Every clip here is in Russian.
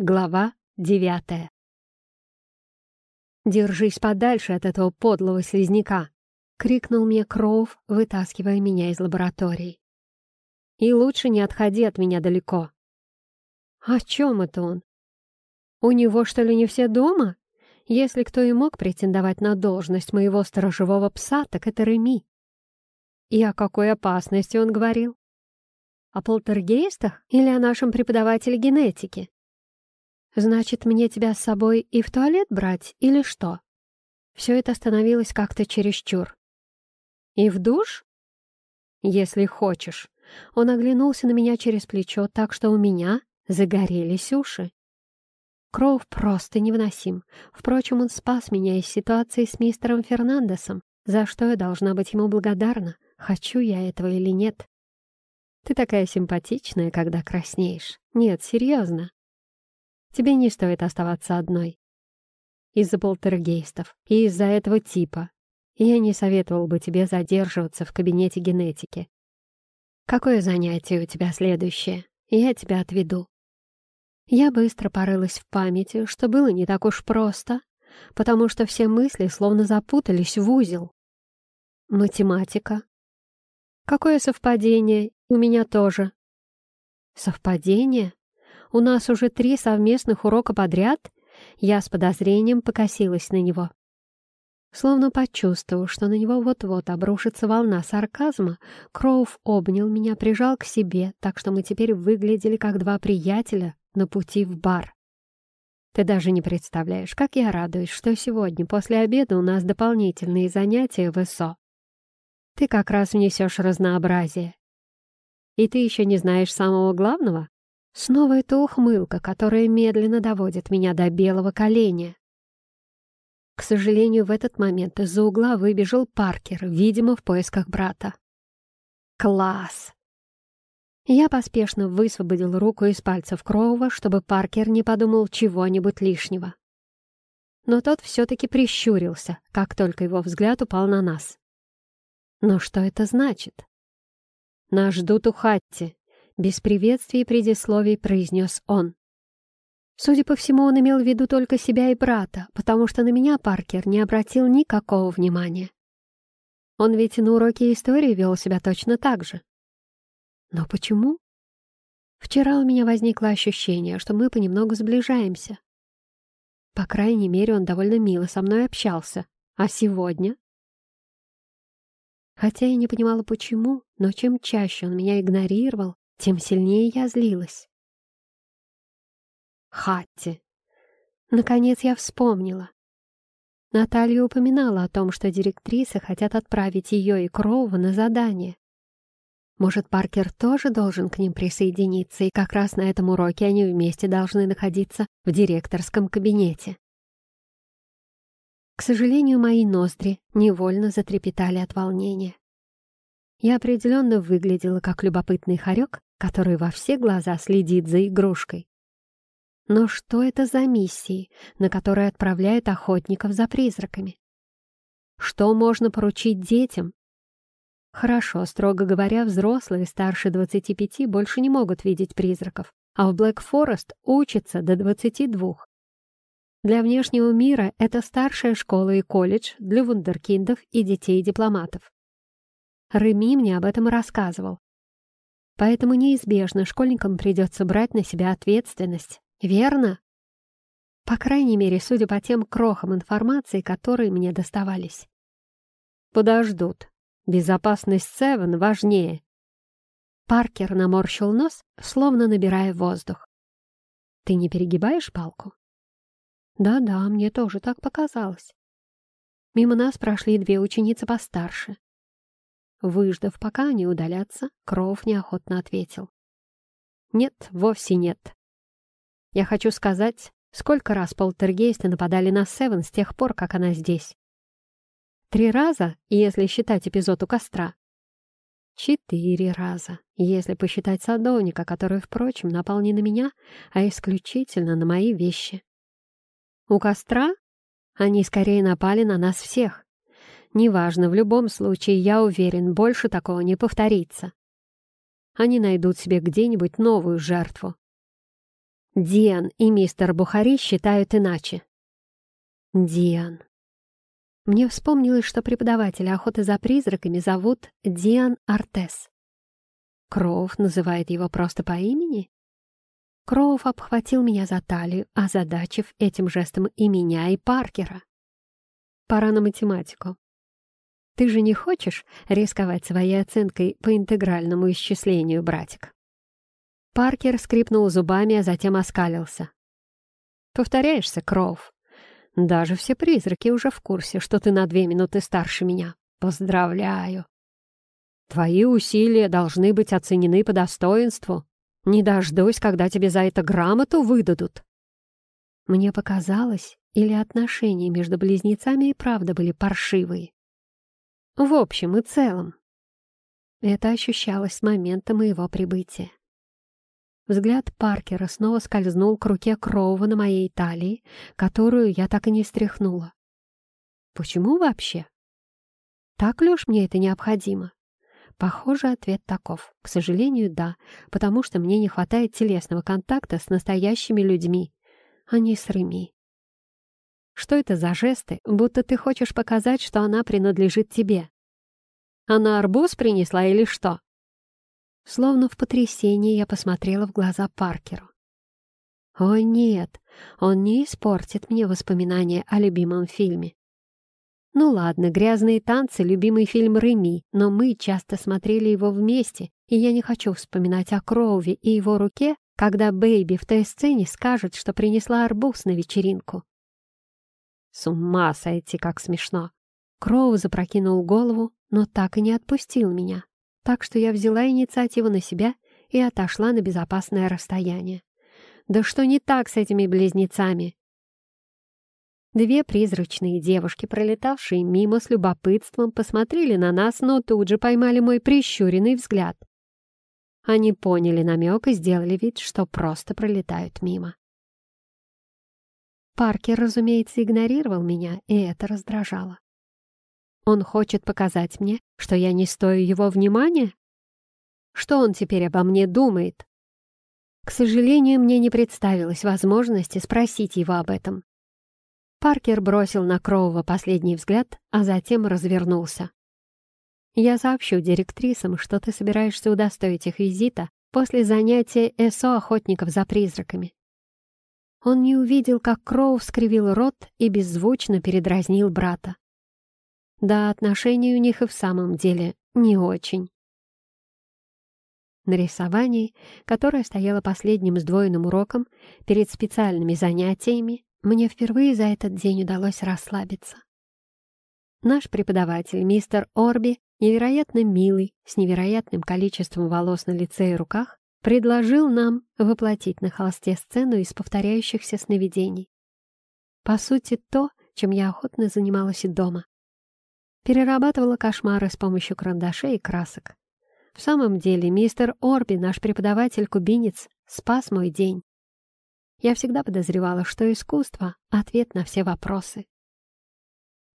Глава девятая. «Держись подальше от этого подлого слизняка!» — крикнул мне Кроув, вытаскивая меня из лаборатории. «И лучше не отходи от меня далеко». «О чем это он? У него, что ли, не все дома? Если кто и мог претендовать на должность моего сторожевого пса, так это Реми». «И о какой опасности он говорил?» «О полтергейстах или о нашем преподавателе генетики?» Значит, мне тебя с собой и в туалет брать, или что? Все это становилось как-то чересчур. И в душ? Если хочешь. Он оглянулся на меня через плечо, так что у меня загорелись уши. Кроув просто невыносим. Впрочем, он спас меня из ситуации с мистером Фернандесом, за что я должна быть ему благодарна, хочу я этого или нет. Ты такая симпатичная, когда краснеешь. Нет, серьезно. Тебе не стоит оставаться одной. Из-за полтергейстов и из-за этого типа. Я не советовал бы тебе задерживаться в кабинете генетики. Какое занятие у тебя следующее? Я тебя отведу. Я быстро порылась в памяти, что было не так уж просто, потому что все мысли словно запутались в узел. Математика. Какое совпадение? У меня тоже. Совпадение? У нас уже три совместных урока подряд?» Я с подозрением покосилась на него. Словно почувствовав, что на него вот-вот обрушится волна сарказма, Кроув обнял меня, прижал к себе, так что мы теперь выглядели как два приятеля на пути в бар. Ты даже не представляешь, как я радуюсь, что сегодня после обеда у нас дополнительные занятия в ЭСО. Ты как раз внесешь разнообразие. И ты еще не знаешь самого главного? Снова эта ухмылка, которая медленно доводит меня до белого коленя. К сожалению, в этот момент из-за угла выбежал Паркер, видимо, в поисках брата. «Класс!» Я поспешно высвободил руку из пальцев Кроува, чтобы Паркер не подумал чего-нибудь лишнего. Но тот все-таки прищурился, как только его взгляд упал на нас. Но что это значит? «Нас ждут у Хатти», без приветствий и предисловий произнес он. Судя по всему, он имел в виду только себя и брата, потому что на меня Паркер не обратил никакого внимания. Он ведь на уроке истории вел себя точно так же. Но почему? Вчера у меня возникло ощущение, что мы понемногу сближаемся. По крайней мере, он довольно мило со мной общался. А сегодня? Хотя я не понимала, почему, но чем чаще он меня игнорировал, тем сильнее я злилась. Хатти. Наконец я вспомнила. Наталья упоминала о том, что директрисы хотят отправить ее и Кроува на задание. Может, Паркер тоже должен к ним присоединиться, и как раз на этом уроке они вместе должны находиться в директорском кабинете. К сожалению, мои ноздри невольно затрепетали от волнения. Я определенно выглядела как любопытный хорек, который во все глаза следит за игрушкой. Но что это за миссии, на которые отправляют охотников за призраками? Что можно поручить детям? Хорошо, строго говоря, взрослые старше 25 больше не могут видеть призраков, а в Блэк Форест учатся до 22. Для внешнего мира это старшая школа и колледж для вундеркиндов и детей-дипломатов. Реми мне об этом рассказывал, Поэтому неизбежно школьникам придется брать на себя ответственность. Верно? По крайней мере, судя по тем крохам информации, которые мне доставались. Подождут. Безопасность Севен важнее. Паркер наморщил нос, словно набирая воздух. Ты не перегибаешь палку? Да-да, мне тоже так показалось. Мимо нас прошли две ученицы постарше. Выждав, пока они удалятся, Кроув неохотно ответил. «Нет, вовсе нет. Я хочу сказать, сколько раз полтергейсты нападали на Севен с тех пор, как она здесь. Три раза, если считать эпизод у костра. Четыре раза, если посчитать садовника, который, впрочем, напал не на меня, а исключительно на мои вещи. У костра они скорее напали на нас всех. Неважно, в любом случае, я уверен, больше такого не повторится. Они найдут себе где-нибудь новую жертву. Диан и мистер Бухари считают иначе. Диан. Мне вспомнилось, что преподавателя охоты за призраками зовут Диан Артес. Кроув называет его просто по имени? Кроув обхватил меня за талию, озадачив этим жестом и меня, и Паркера. Пора на математику. Ты же не хочешь рисковать своей оценкой по интегральному исчислению, братик? Паркер скрипнул зубами, а затем оскалился. Повторяешься, Кроув. Даже все призраки уже в курсе, что ты на две минуты старше меня. Поздравляю. Твои усилия должны быть оценены по достоинству. Не дождусь, когда тебе за это грамоту выдадут. Мне показалось, или отношения между близнецами и правда были паршивые. В общем и целом. Это ощущалось с момента моего прибытия. Взгляд Паркера снова скользнул к руке Кроува на моей талии, которую я так и не стряхнула. Почему вообще? Так ли уж мне это необходимо? Похоже, ответ таков. К сожалению, да, потому что мне не хватает телесного контакта с настоящими людьми, а не с Реми. Что это за жесты, будто ты хочешь показать, что она принадлежит тебе? Она арбуз принесла или что? Словно в потрясении я посмотрела в глаза Паркеру. О нет, он не испортит мне воспоминания о любимом фильме. Ну ладно, «Грязные танцы» — любимый фильм Реми, но мы часто смотрели его вместе, и я не хочу вспоминать о Кроуве и его руке, когда Бэйби в той сцене скажет, что принесла арбуз на вечеринку. С ума сойти, как смешно. Кроу запрокинул голову, но так и не отпустил меня, так что я взяла инициативу на себя и отошла на безопасное расстояние. Да что не так с этими близнецами? Две призрачные девушки, пролетавшие мимо с любопытством, посмотрели на нас, но тут же поймали мой прищуренный взгляд. Они поняли намек и сделали вид, что просто пролетают мимо. Паркер, разумеется, игнорировал меня, и это раздражало. Он хочет показать мне, что я не стою его внимания? Что он теперь обо мне думает? К сожалению, мне не представилось возможности спросить его об этом. Паркер бросил на Кроува последний взгляд, а затем развернулся. «Я сообщу директрисам, что ты собираешься удостоить их визита после занятия ЭСО охотников за призраками. Он не увидел, как Кроу скривил рот и беззвучно передразнил брата. Да, отношения у них и в самом деле не очень. На рисовании, которое стояло последним сдвоенным уроком перед специальными занятиями, мне впервые за этот день удалось расслабиться. Наш преподаватель, мистер Орби, невероятно милый, с невероятным количеством волос на лице и руках, предложил нам воплотить на холсте сцену из повторяющихся сновидений. По сути, то, чем я охотно занималась и дома. Перерабатывала кошмары с помощью карандашей и красок. В самом деле, мистер Орби, наш преподаватель-кубинец, спас мой день. Я всегда подозревала, что искусство — ответ на все вопросы.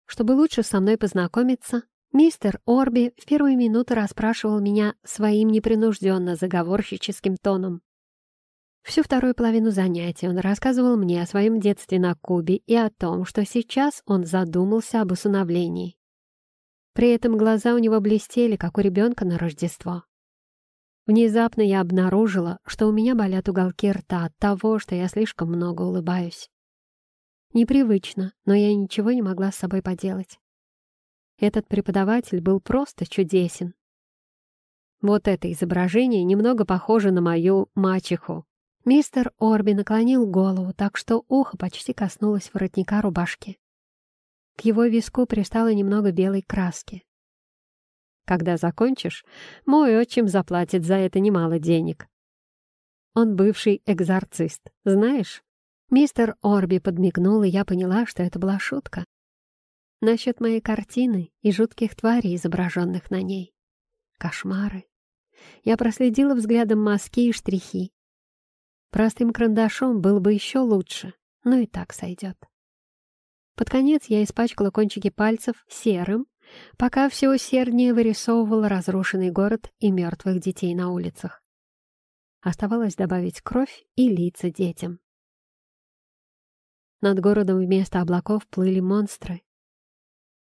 Чтобы лучше со мной познакомиться, Мистер Орби в первые минуты расспрашивал меня своим непринужденно заговорщическим тоном. Всю вторую половину занятия он рассказывал мне о своем детстве на Кубе и о том, что сейчас он задумался об усыновлении. При этом глаза у него блестели, как у ребенка на Рождество. Внезапно я обнаружила, что у меня болят уголки рта от того, что я слишком много улыбаюсь. Непривычно, но я ничего не могла с собой поделать. Этот преподаватель был просто чудесен. Вот это изображение немного похоже на мою мачеху. Мистер Орби наклонил голову, так что ухо почти коснулось воротника рубашки. К его виску пристало немного белой краски. Когда закончишь, мой отчим заплатит за это немало денег. Он бывший экзорцист, знаешь? Мистер Орби подмигнул, и я поняла, что это была шутка насчет моей картины и жутких тварей, изображенных на ней. Кошмары. Я проследила взглядом мазки и штрихи. Простым карандашом было бы еще лучше, но и так сойдет. Под конец я испачкала кончики пальцев серым, пока все усерднее вырисовывала разрушенный город и мертвых детей на улицах. Оставалось добавить кровь и лица детям. Над городом вместо облаков плыли монстры.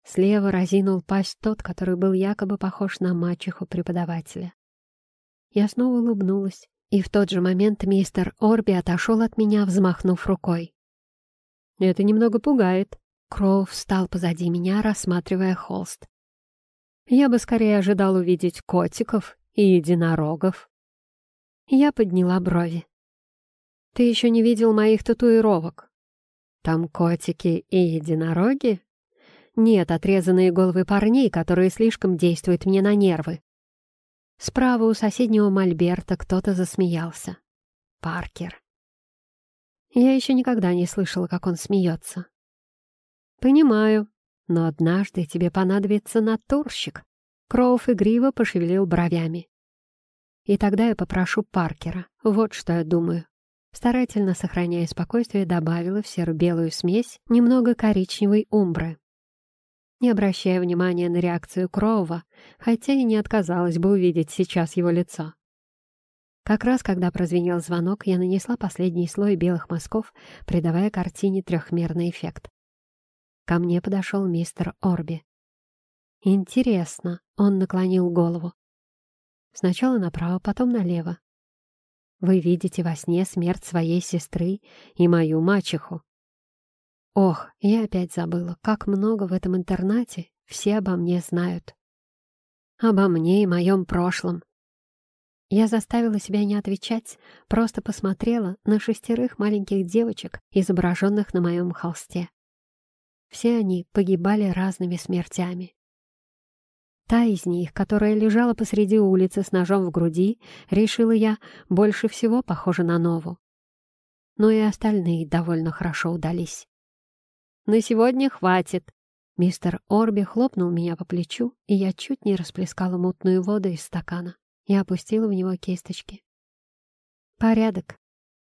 Слева разинул пасть тот, который был якобы похож на мачеху преподавателя. Я снова улыбнулась, и в тот же момент мистер Орби отошел от меня, взмахнув рукой. «Это немного пугает». Кроу встал позади меня, рассматривая холст. «Я бы скорее ожидал увидеть котиков и единорогов». Я подняла брови. «Ты еще не видел моих татуировок?» «Там котики и единороги?» «Нет, отрезанные головы парней, которые слишком действуют мне на нервы». Справа у соседнего мольберта кто-то засмеялся. Паркер. Я еще никогда не слышала, как он смеется. «Понимаю, но однажды тебе понадобится натурщик». Кроуф игриво пошевелил бровями. «И тогда я попрошу Паркера. Вот что я думаю». Старательно сохраняя спокойствие, добавила в серо-белую смесь немного коричневой умбры не обращая внимания на реакцию Кроува, хотя и не отказалась бы увидеть сейчас его лицо. Как раз когда прозвенел звонок, я нанесла последний слой белых мазков, придавая картине трехмерный эффект. Ко мне подошел мистер Орби. «Интересно», — он наклонил голову. Сначала направо, потом налево. «Вы видите во сне смерть своей сестры и мою мачеху. Ох, я опять забыла, как много в этом интернате все обо мне знают. Обо мне и моем прошлом. Я заставила себя не отвечать, просто посмотрела на шестерых маленьких девочек, изображенных на моем холсте. Все они погибали разными смертями. Та из них, которая лежала посреди улицы с ножом в груди, решила я, больше всего похожа на Нову. Но и остальные довольно хорошо удались. На сегодня хватит!» Мистер Орби хлопнул меня по плечу, и я чуть не расплескала мутную воду из стакана и опустила в него кисточки. «Порядок.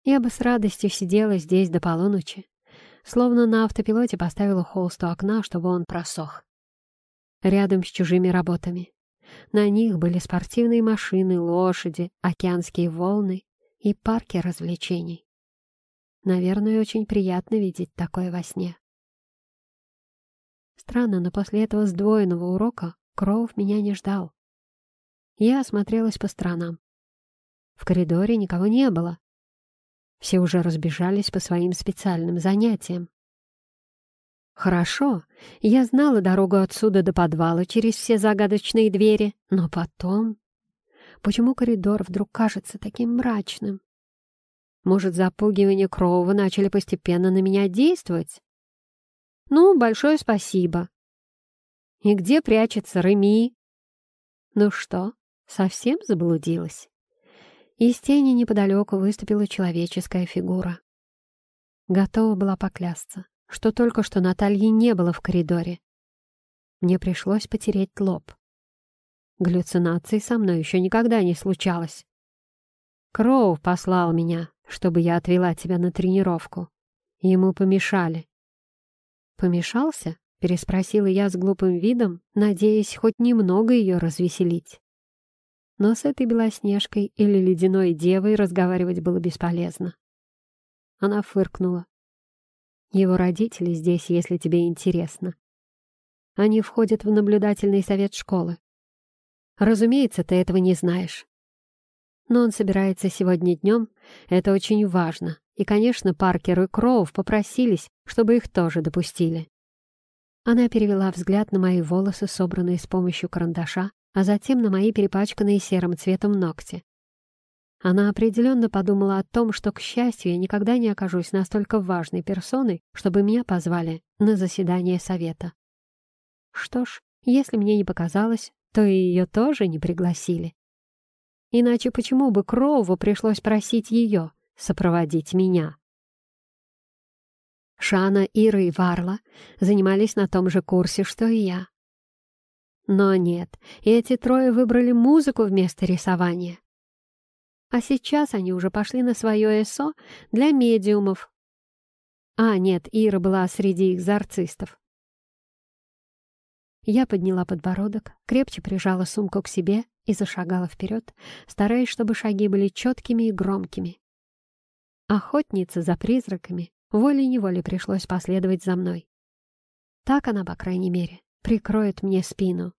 Я бы с радостью сидела здесь до полуночи, словно на автопилоте поставила холст у окна, чтобы он просох. Рядом с чужими работами. На них были спортивные машины, лошади, океанские волны и парки развлечений. Наверное, очень приятно видеть такое во сне. Странно, но после этого сдвоенного урока Кроув меня не ждал. Я осмотрелась по сторонам. В коридоре никого не было. Все уже разбежались по своим специальным занятиям. Хорошо, я знала дорогу отсюда до подвала через все загадочные двери, но потом... Почему коридор вдруг кажется таким мрачным? Может, запугивания Кроува начали постепенно на меня действовать? «Ну, большое спасибо». «И где прячется Реми?» «Ну что, совсем заблудилась?» Из тени неподалеку выступила человеческая фигура. Готова была поклясться, что только что Натальи не было в коридоре. Мне пришлось потереть лоб. Галлюцинаций со мной еще никогда не случалось. Кроу послал меня, чтобы я отвела тебя на тренировку. Ему помешали. «Помешался?» — переспросила я с глупым видом, надеясь хоть немного ее развеселить. Но с этой белоснежкой или ледяной девой разговаривать было бесполезно. Она фыркнула. «Его родители здесь, если тебе интересно. Они входят в наблюдательный совет школы. Разумеется, ты этого не знаешь. Но он собирается сегодня днем, это очень важно, и, конечно, Паркер и Кроув попросились, чтобы их тоже допустили. Она перевела взгляд на мои волосы, собранные с помощью карандаша, а затем на мои перепачканные серым цветом ногти. Она определенно подумала о том, что, к счастью, я никогда не окажусь настолько важной персоной, чтобы меня позвали на заседание совета. Что ж, если мне не показалось, то и ее тоже не пригласили. Иначе почему бы Кроуву пришлось просить ее? Сопроводить меня. Шана, Ира и Варла занимались на том же курсе, что и я. Но нет, эти трое выбрали музыку вместо рисования. А сейчас они уже пошли на свое ЭСО для медиумов. А, нет, Ира была среди экзорцистов. Я подняла подбородок, крепче прижала сумку к себе и зашагала вперед, стараясь, чтобы шаги были четкими и громкими. Охотница за призраками волей-неволей пришлось последовать за мной. Так она, по крайней мере, прикроет мне спину.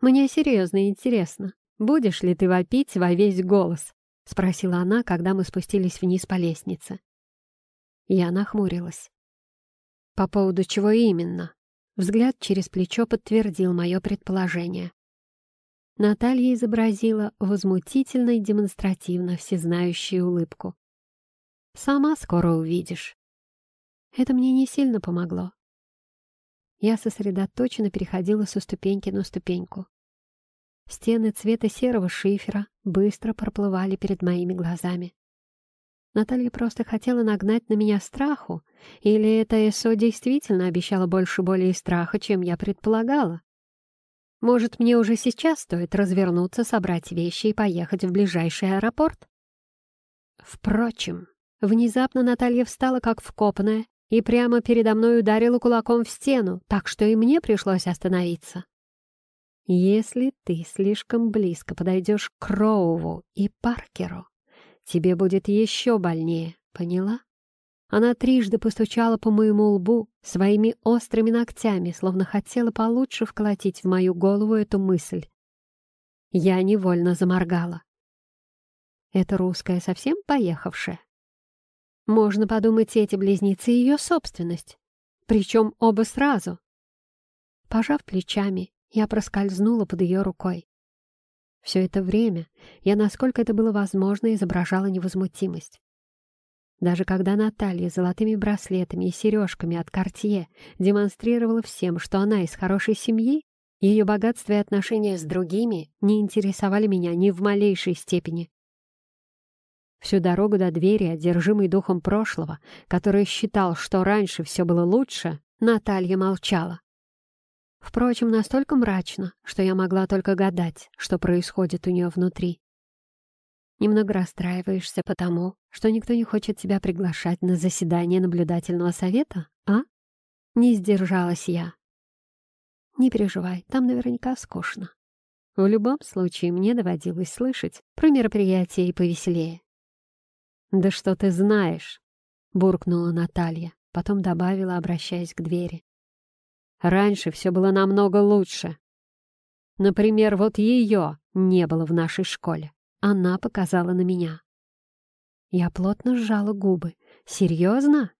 «Мне серьезно интересно, будешь ли ты вопить во весь голос?» — спросила она, когда мы спустились вниз по лестнице. Я нахмурилась. «По поводу чего именно?» Взгляд через плечо подтвердил мое предположение. Наталья изобразила возмутительно и демонстративно всезнающую улыбку. «Сама скоро увидишь». Это мне не сильно помогло. Я сосредоточенно переходила со ступеньки на ступеньку. Стены цвета серого шифера быстро проплывали перед моими глазами. Наталья просто хотела нагнать на меня страху, или это СО действительно обещало больше боли и страха, чем я предполагала? Может, мне уже сейчас стоит развернуться, собрать вещи и поехать в ближайший аэропорт? Впрочем, внезапно Наталья встала как вкопанная и прямо передо мной ударила кулаком в стену, так что и мне пришлось остановиться. Если ты слишком близко подойдешь к Кроуву и Паркеру, тебе будет еще больнее, поняла? Она трижды постучала по моему лбу своими острыми ногтями, словно хотела получше вколотить в мою голову эту мысль. Я невольно заморгала. Это русская совсем поехавшая? Можно подумать, эти близнецы — ее собственность. Причем оба сразу. Пожав плечами, я проскользнула под ее рукой. Все это время я, насколько это было возможно, изображала невозмутимость. Даже когда Наталья золотыми браслетами и сережками от Кортье демонстрировала всем, что она из хорошей семьи, ее богатство и отношения с другими не интересовали меня ни в малейшей степени. Всю дорогу до двери, одержимый духом прошлого, который считал, что раньше все было лучше, Наталья молчала. Впрочем, настолько мрачно, что я могла только гадать, что происходит у нее внутри. Немного расстраиваешься потому, что никто не хочет тебя приглашать на заседание наблюдательного совета, а? Не сдержалась я. Не переживай, там наверняка скучно. В любом случае, мне доводилось слышать про мероприятия и повеселее. «Да что ты знаешь?» — буркнула Наталья, потом добавила, обращаясь к двери. Раньше все было намного лучше. Например, вот ее не было в нашей школе. Она показала на меня. Я плотно сжала губы. «Серьезно?»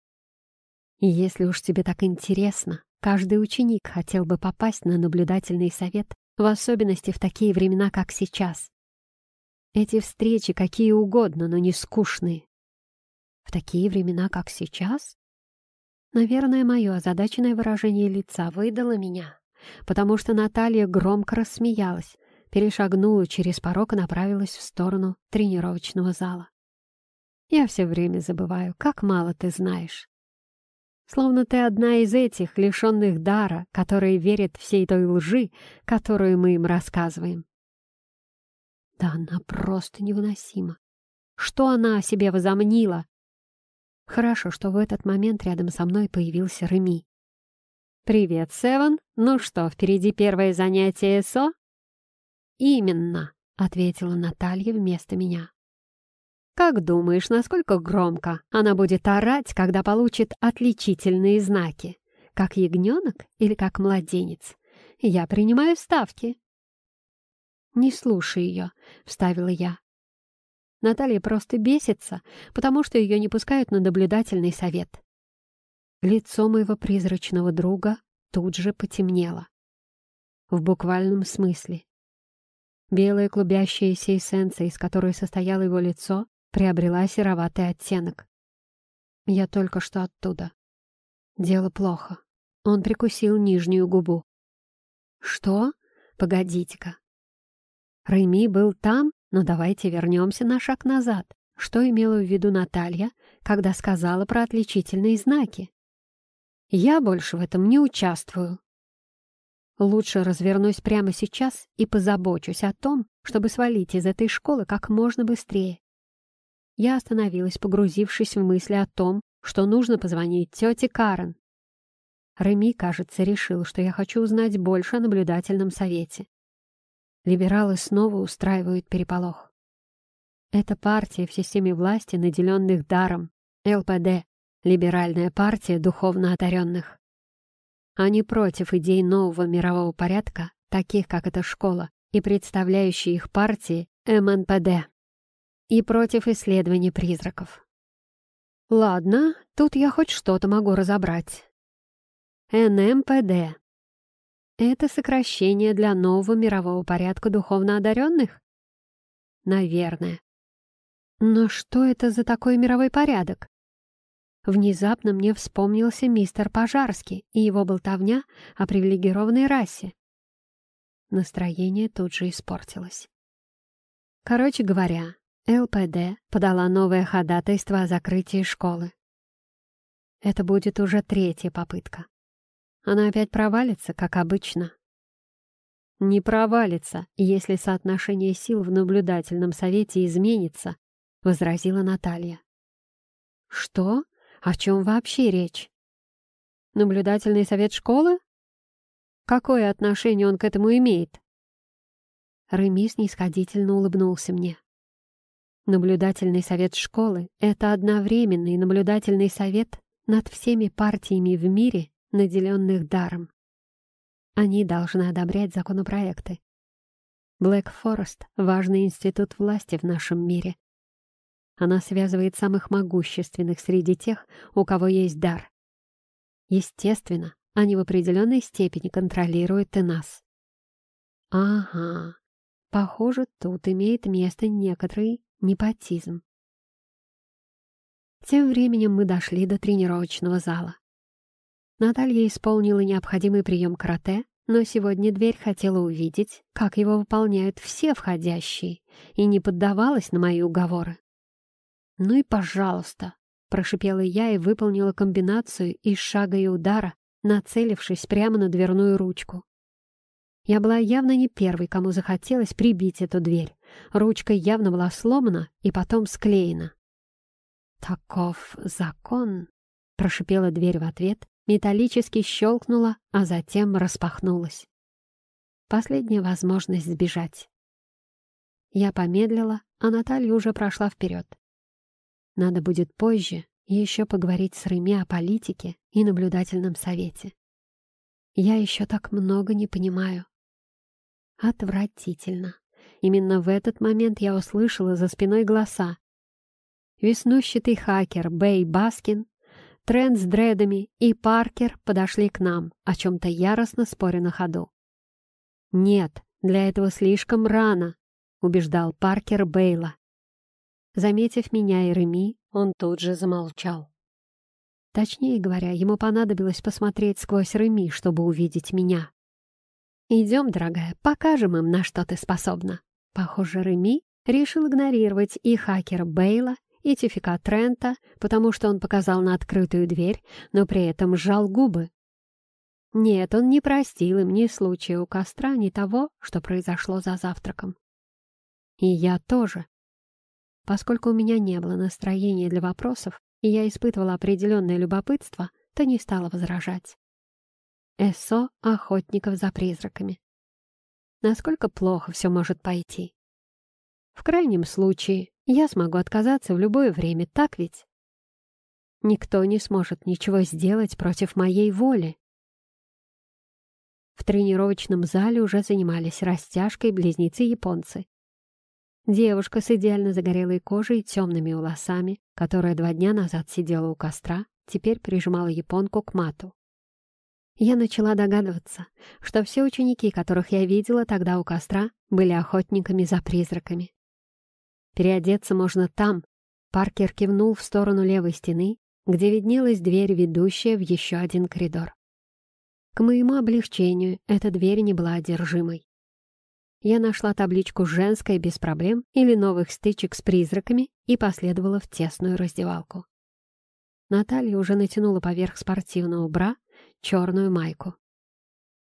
«Если уж тебе так интересно, каждый ученик хотел бы попасть на наблюдательный совет, в особенности в такие времена, как сейчас. Эти встречи какие угодно, но не скучные. В такие времена, как сейчас? Наверное, мое озадаченное выражение лица выдало меня, потому что Наталья громко рассмеялась, перешагнула через порог и направилась в сторону тренировочного зала. Я все время забываю, как мало ты знаешь. Словно ты одна из этих, лишенных дара, которые верят всей той лжи, которую мы им рассказываем. Да она просто невыносима. Что она о себе возомнила? Хорошо, что в этот момент рядом со мной появился Реми. «Привет, Севен. Ну что, впереди первое занятие СО?» «Именно», — ответила Наталья вместо меня. «Как думаешь, насколько громко она будет орать, когда получит отличительные знаки? Как ягненок или как младенец? Я принимаю ставки». «Не слушай ее», — вставила я. Наталья просто бесится, потому что ее не пускают на наблюдательный совет. Лицо моего призрачного друга тут же потемнело. В буквальном смысле. Белая клубящаяся эссенция, из которой состояло его лицо, приобрела сероватый оттенок. Я только что оттуда. Дело плохо. Он прикусил нижнюю губу. «Что? Погодите-ка. Рэми был там, но давайте вернемся на шаг назад. Что имела в виду Наталья, когда сказала про отличительные знаки? Я больше в этом не участвую. Лучше развернусь прямо сейчас и позабочусь о том, чтобы свалить из этой школы как можно быстрее. Я остановилась, погрузившись в мысли о том, что нужно позвонить тете Карен. Реми, кажется, решил, что я хочу узнать больше о наблюдательном совете. Либералы снова устраивают переполох. Это партия в системе власти, наделенных даром, ЛПД, либеральная партия духовно одаренных. Они против идей нового мирового порядка, таких как эта школа, и представляющие их партии МНПД, и против исследований призраков. Ладно, тут я хоть что-то могу разобрать. НМПД. Это сокращение для нового мирового порядка духовно одаренных? Наверное. Но что это за такой мировой порядок? Внезапно мне вспомнился мистер Пожарский и его болтовня о привилегированной расе. Настроение тут же испортилось. Короче говоря, ЛПД подала новое ходатайство о закрытии школы. Это будет уже третья попытка. Она опять провалится, как обычно. Не провалится, если соотношение сил в наблюдательном совете изменится, возразила Наталья. Что? О чем вообще речь? Наблюдательный совет школы? Какое отношение он к этому имеет? Ремис снисходительно улыбнулся мне. Наблюдательный совет школы — это одновременный наблюдательный совет над всеми партиями в мире, наделенных даром. Они должны одобрять законопроекты. Блэк Форест — важный институт власти в нашем мире. Она связывает самых могущественных среди тех, у кого есть дар. Естественно, они в определенной степени контролируют и нас. Ага, похоже, тут имеет место некоторый непотизм. Тем временем мы дошли до тренировочного зала. Наталья исполнила необходимый прием карате, но сегодня дверь хотела увидеть, как его выполняют все входящие, и не поддавалась на мои уговоры. «Ну и пожалуйста!» — прошипела я и выполнила комбинацию из шага и удара, нацелившись прямо на дверную ручку. Я была явно не первой, кому захотелось прибить эту дверь. Ручка явно была сломана и потом склеена. «Таков закон», — прошипела дверь в ответ, металлически щелкнула, а затем распахнулась. Последняя возможность сбежать. Я помедлила, а Наталья уже прошла вперед. Надо будет позже еще поговорить с Реми о политике и наблюдательном совете. Я еще так много не понимаю. Отвратительно. Именно в этот момент я услышала за спиной голоса. Веснущатый хакер Бэй Баскин, Трент с дредами и Паркер подошли к нам, о чем-то яростно споря на ходу. «Нет, для этого слишком рано», — убеждал Паркер Бейла. Заметив меня и Реми, он тут же замолчал. Точнее говоря, ему понадобилось посмотреть сквозь Реми, чтобы увидеть меня. «Идем, дорогая, покажем им, на что ты способна». Похоже, Реми решил игнорировать и хакера Бейла, и Тифика Трента, потому что он показал на открытую дверь, но при этом сжал губы. Нет, он не простил им ни случая у костра, ни того, что произошло за завтраком. И я тоже. Поскольку у меня не было настроения для вопросов, и я испытывала определенное любопытство, то не стала возражать. СО охотников за призраками. Насколько плохо все может пойти. В крайнем случае, я смогу отказаться в любое время, так ведь? Никто не сможет ничего сделать против моей воли. В тренировочном зале уже занимались растяжкой близнецы-японцы. Девушка с идеально загорелой кожей и темными волосами, которая два дня назад сидела у костра, теперь прижимала японку к мату. Я начала догадываться, что все ученики, которых я видела тогда у костра, были охотниками за призраками. Переодеться можно там. Паркер кивнул в сторону левой стены, где виднелась дверь, ведущая в еще один коридор. К моему облегчению, эта дверь не была одержимой. Я нашла табличку «Женская без проблем» или новых стычек с призраками и последовала в тесную раздевалку. Наталья уже натянула поверх спортивного бра черную майку.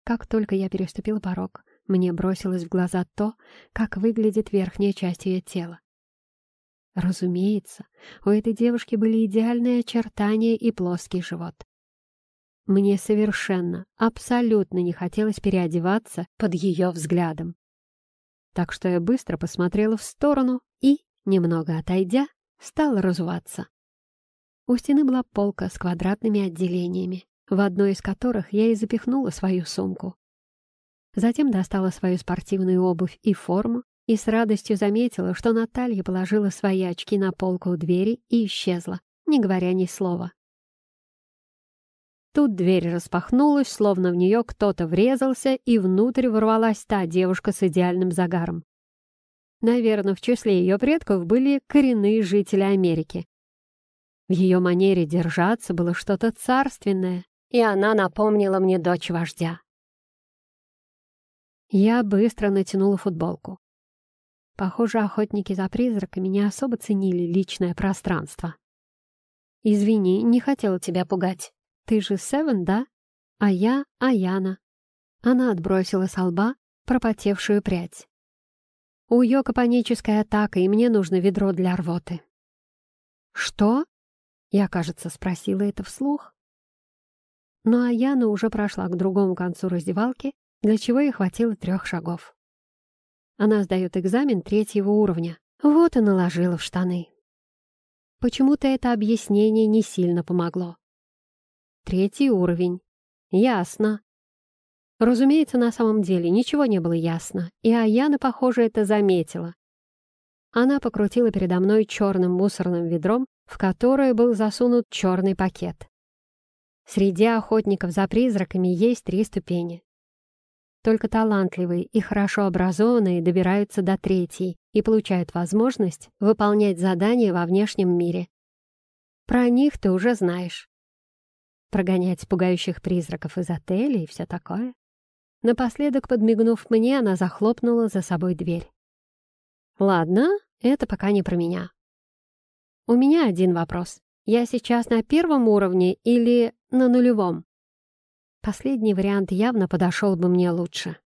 Как только я переступила порог, мне бросилось в глаза то, как выглядит верхняя часть ее тела. Разумеется, у этой девушки были идеальные очертания и плоский живот. Мне совершенно, абсолютно не хотелось переодеваться под ее взглядом. так что я быстро посмотрела в сторону и, немного отойдя, стала разуваться. У стены была полка с квадратными отделениями, в одной из которых я и запихнула свою сумку. Затем достала свою спортивную обувь и форму и с радостью заметила, что Наталья положила свои очки на полку у двери и исчезла, не говоря ни слова. Тут дверь распахнулась, словно в нее кто-то врезался, и внутрь ворвалась та девушка с идеальным загаром. Наверное, в числе ее предков были коренные жители Америки. В ее манере держаться было что-то царственное, и она напомнила мне дочь вождя. Я быстро натянула футболку. Похоже, охотники за призраками не особо ценили личное пространство. «Извини, не хотела тебя пугать. Ты же Севен, да? А я — Аяна». Она отбросила с лба пропотевшую прядь. «У Йока паническая атака, и мне нужно ведро для рвоты». «Что?» Я, кажется, спросила это вслух. Но Аяна уже прошла к другому концу раздевалки, для чего ей хватило трех шагов. Она сдает экзамен третьего уровня. Вот и наложила в штаны. Почему-то это объяснение не сильно помогло. Третий уровень. Ясно. Разумеется, на самом деле ничего не было ясно, и Аяна, похоже, это заметила. Она покрутила передо мной черным мусорным ведром, в которое был засунут черный пакет. Среди охотников за призраками есть три ступени. Только талантливые и хорошо образованные добираются до третьей и получают возможность выполнять задания во внешнем мире. Про них ты уже знаешь. Прогонять пугающих призраков из отеля и все такое. Напоследок, подмигнув мне, она захлопнула за собой дверь. Ладно, это пока не про меня. У меня один вопрос. Я сейчас на первом уровне или на нулевом? Последний вариант явно подошел бы мне лучше.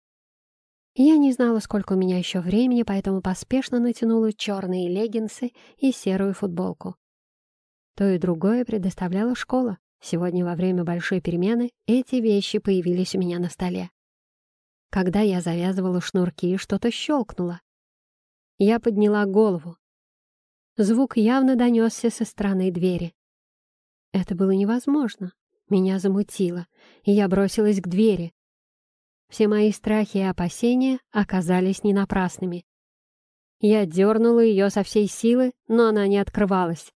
Я не знала, сколько у меня еще времени, поэтому поспешно натянула черные леггинсы и серую футболку. То и другое предоставляла школа. Сегодня во время большой перемены эти вещи появились у меня на столе. Когда я завязывала шнурки, что-то щелкнуло. Я подняла голову. Звук явно донесся со стороны двери. Это было невозможно. Меня замутило, и я бросилась к двери. Все мои страхи и опасения оказались не напрасными. Я дернула ее со всей силы, но она не открывалась.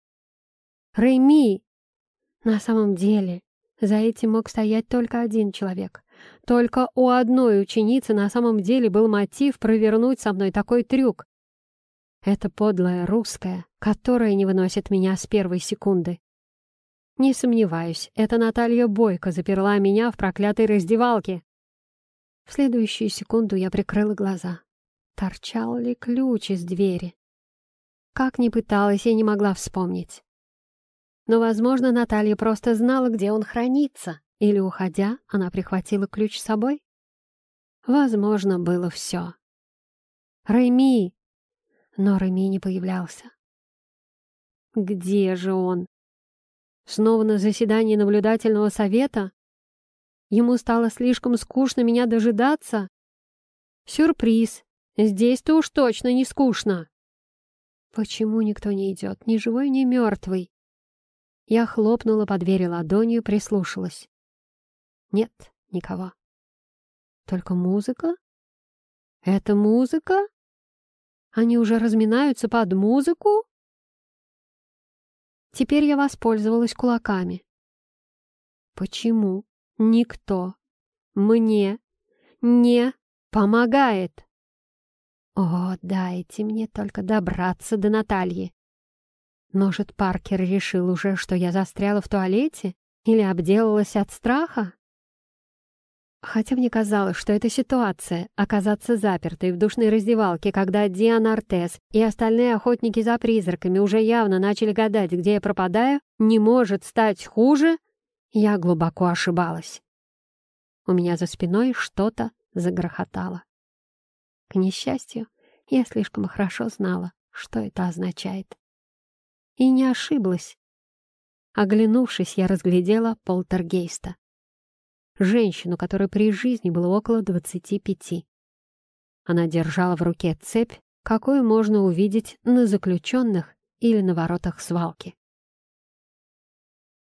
«Рэйми!» На самом деле, за этим мог стоять только один человек. Только у одной ученицы на самом деле был мотив провернуть со мной такой трюк. Это подлая русская, которая не выносит меня с первой секунды. Не сомневаюсь, это Наталья Бойко заперла меня в проклятой раздевалке. В следующую секунду я прикрыла глаза. Торчал ли ключ из двери? Как ни пыталась, я не могла вспомнить. Но, возможно, Наталья просто знала, где он хранится, или, уходя, она прихватила ключ с собой? Возможно, было все. «Рэми!» но Реми не появлялся. Где же он? Снова на заседании наблюдательного совета? Ему стало слишком скучно меня дожидаться? Сюрприз! Здесь-то уж точно не скучно. Почему никто не идет, ни живой, ни мертвый? Я хлопнула по двери ладонью, прислушалась. Нет, никого. Только музыка? Это музыка? Они уже разминаются под музыку? Теперь я воспользовалась кулаками. Почему никто мне не помогает? О, дайте мне только добраться до Натальи. Может, Паркер решил уже, что я застряла в туалете или обделалась от страха? Хотя мне казалось, что эта ситуация — оказаться запертой в душной раздевалке, когда Диан Артес и остальные охотники за призраками уже явно начали гадать, где я пропадаю, не может стать хуже, я глубоко ошибалась. У меня за спиной что-то загрохотало. К несчастью, я слишком хорошо знала, что это означает. И не ошиблась. Оглянувшись, я разглядела полтергейста женщину, которой при жизни было около двадцати пяти. Она держала в руке цепь, какую можно увидеть на заключенных или на воротах свалки.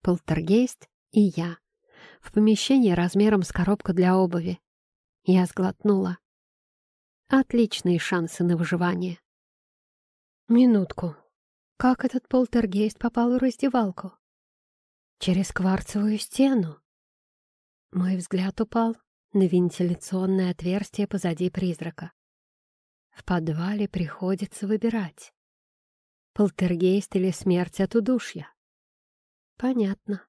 Полтергейст и я. В помещении размером с коробку для обуви. Я сглотнула. Отличные шансы на выживание. Минутку. Как этот полтергейст попал в раздевалку? Через кварцевую стену. Мой взгляд упал на вентиляционное отверстие позади призрака. В подвале приходится выбирать. Полтергейст или смерть от удушья. Понятно.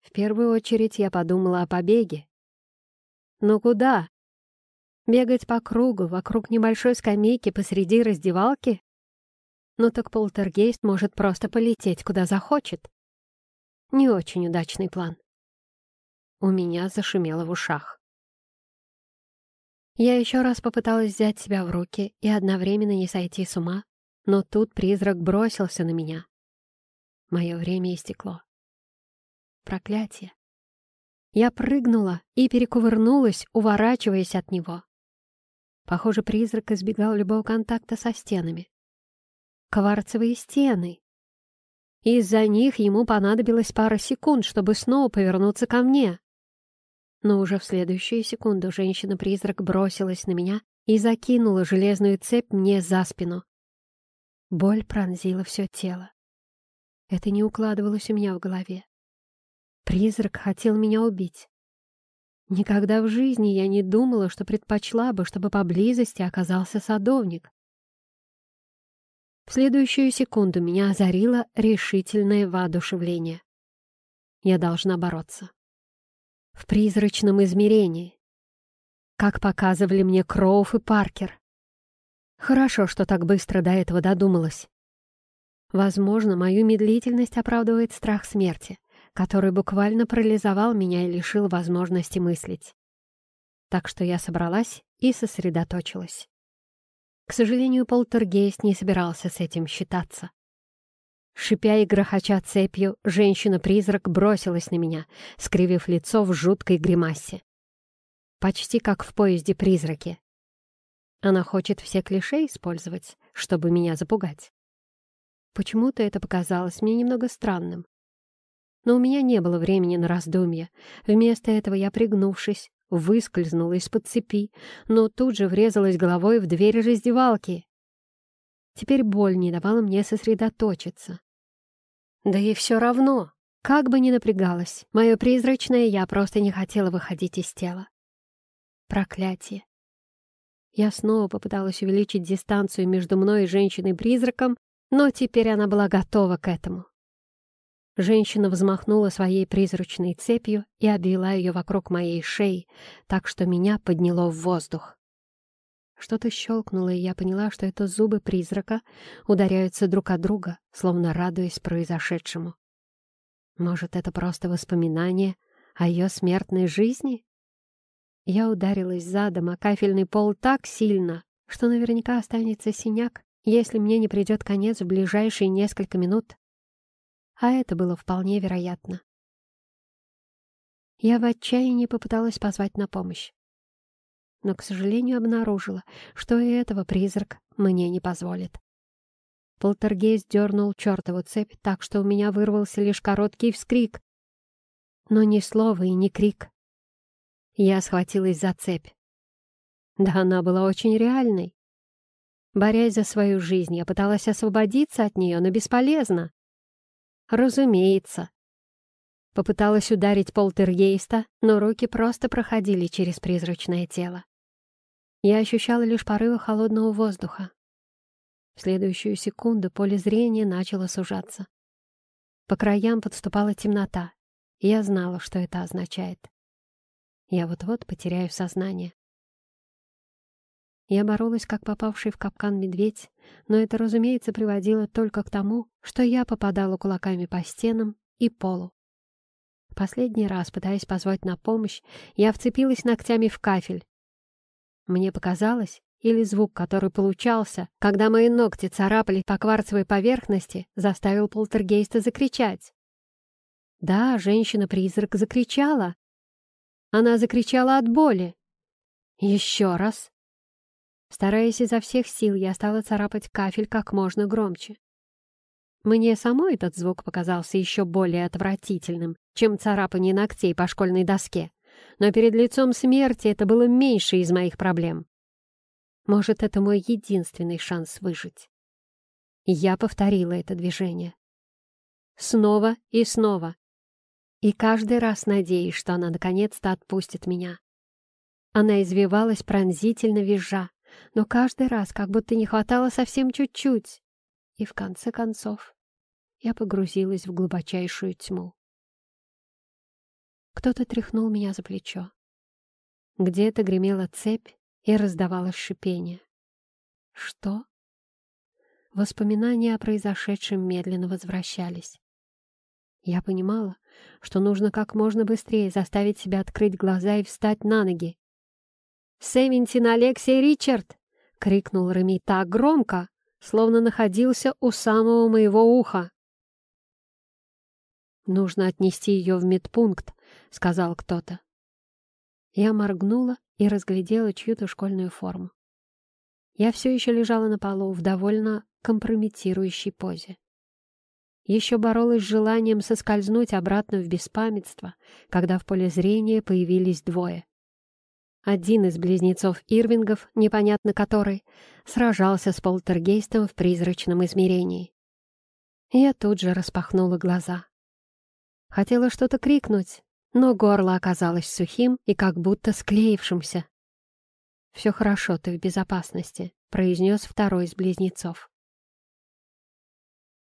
В первую очередь я подумала о побеге. Но куда? Бегать по кругу вокруг небольшой скамейки посреди раздевалки? Ну так полтергейст может просто полететь, куда захочет. Не очень удачный план. У меня зашумело в ушах. Я еще раз попыталась взять себя в руки и одновременно не сойти с ума, но тут призрак бросился на меня. Мое время истекло. Проклятие. Я прыгнула и перекувырнулась, уворачиваясь от него. Похоже, призрак избегал любого контакта со стенами. Кварцевые стены. Из-за них ему понадобилось пара секунд, чтобы снова повернуться ко мне. Но уже в следующую секунду женщина-призрак бросилась на меня и закинула железную цепь мне за спину. Боль пронзила все тело. Это не укладывалось у меня в голове. Призрак хотел меня убить. Никогда в жизни я не думала, что предпочла бы, чтобы поблизости оказался садовник. В следующую секунду меня озарило решительное воодушевление. Я должна бороться в призрачном измерении, как показывали мне Кроуф и Паркер. Хорошо, что так быстро до этого додумалась. Возможно, мою медлительность оправдывает страх смерти, который буквально парализовал меня и лишил возможности мыслить. Так что я собралась и сосредоточилась. К сожалению, полтергейст не собирался с этим считаться. Шипя и грохоча цепью, женщина-призрак бросилась на меня, скривив лицо в жуткой гримасе. Почти как в поезде призраки. Она хочет все клише использовать, чтобы меня запугать. Почему-то это показалось мне немного странным. Но у меня не было времени на раздумья. Вместо этого я, пригнувшись, выскользнула из-под цепи, но тут же врезалась головой в дверь раздевалки. Теперь боль не давала мне сосредоточиться. Да и все равно, как бы ни напрягалась, мое призрачное я просто не хотела выходить из тела. Проклятие. Я снова попыталась увеличить дистанцию между мной и женщиной-призраком, но теперь она была готова к этому. Женщина взмахнула своей призрачной цепью и обвела ее вокруг моей шеи, так что меня подняло в воздух. Что-то щелкнуло, и я поняла, что это зубы призрака ударяются друг от друга, словно радуясь произошедшему. Может, это просто воспоминание о ее смертной жизни? Я ударилась задом о кафельный пол так сильно, что наверняка останется синяк, если мне не придет конец в ближайшие несколько минут. А это было вполне вероятно. Я в отчаянии попыталась позвать на помощь но, к сожалению, обнаружила, что и этого призрак мне не позволит. Полтергейст дернул чертову цепь так, что у меня вырвался лишь короткий вскрик. Но ни слова и ни крик. Я схватилась за цепь. Да она была очень реальной. Борясь за свою жизнь, я пыталась освободиться от нее, но бесполезно. Разумеется. Попыталась ударить полтергейста, но руки просто проходили через призрачное тело. Я ощущала лишь порывы холодного воздуха. В следующую секунду поле зрения начало сужаться. По краям подступала темнота, и я знала, что это означает. Я вот-вот потеряю сознание. Я боролась, как попавший в капкан медведь, но это, разумеется, приводило только к тому, что я попадала кулаками по стенам и полу. Последний раз, пытаясь позвать на помощь, я вцепилась ногтями в кафель, мне показалось, или звук, который получался, когда мои ногти царапали по кварцевой поверхности, заставил полтергейста закричать. Да, женщина-призрак закричала. Она закричала от боли. Еще раз. Стараясь изо всех сил, я стала царапать кафель как можно громче. Мне самой этот звук показался еще более отвратительным, чем царапание ногтей по школьной доске, но перед лицом смерти это было меньше из моих проблем. Может, это мой единственный шанс выжить. Я повторила это движение. Снова и снова. И каждый раз надеясь, что она наконец-то отпустит меня. Она извивалась пронзительно визжа, но каждый раз как будто не хватало совсем чуть-чуть. И в конце концов я погрузилась в глубочайшую тьму. Кто-то тряхнул меня за плечо. Где-то гремела цепь и раздавалось шипение. Что? Воспоминания о произошедшем медленно возвращались. Я понимала, что нужно как можно быстрее заставить себя открыть глаза и встать на ноги. «Севентин Алексей Ричард!» — крикнул Реми так громко, словно находился у самого моего уха. «Нужно отнести ее в медпункт», — сказал кто-то. Я моргнула и разглядела чью-то школьную форму. Я все еще лежала на полу в довольно компрометирующей позе. Еще боролась с желанием соскользнуть обратно в беспамятство, когда в поле зрения появились двое. Один из близнецов Ирвингов, непонятно который, сражался с полтергейстом в призрачном измерении. Я тут же распахнула глаза. Хотела что-то крикнуть, но горло оказалось сухим и как будто склеившимся. «Все хорошо, ты в безопасности», — произнес второй из близнецов.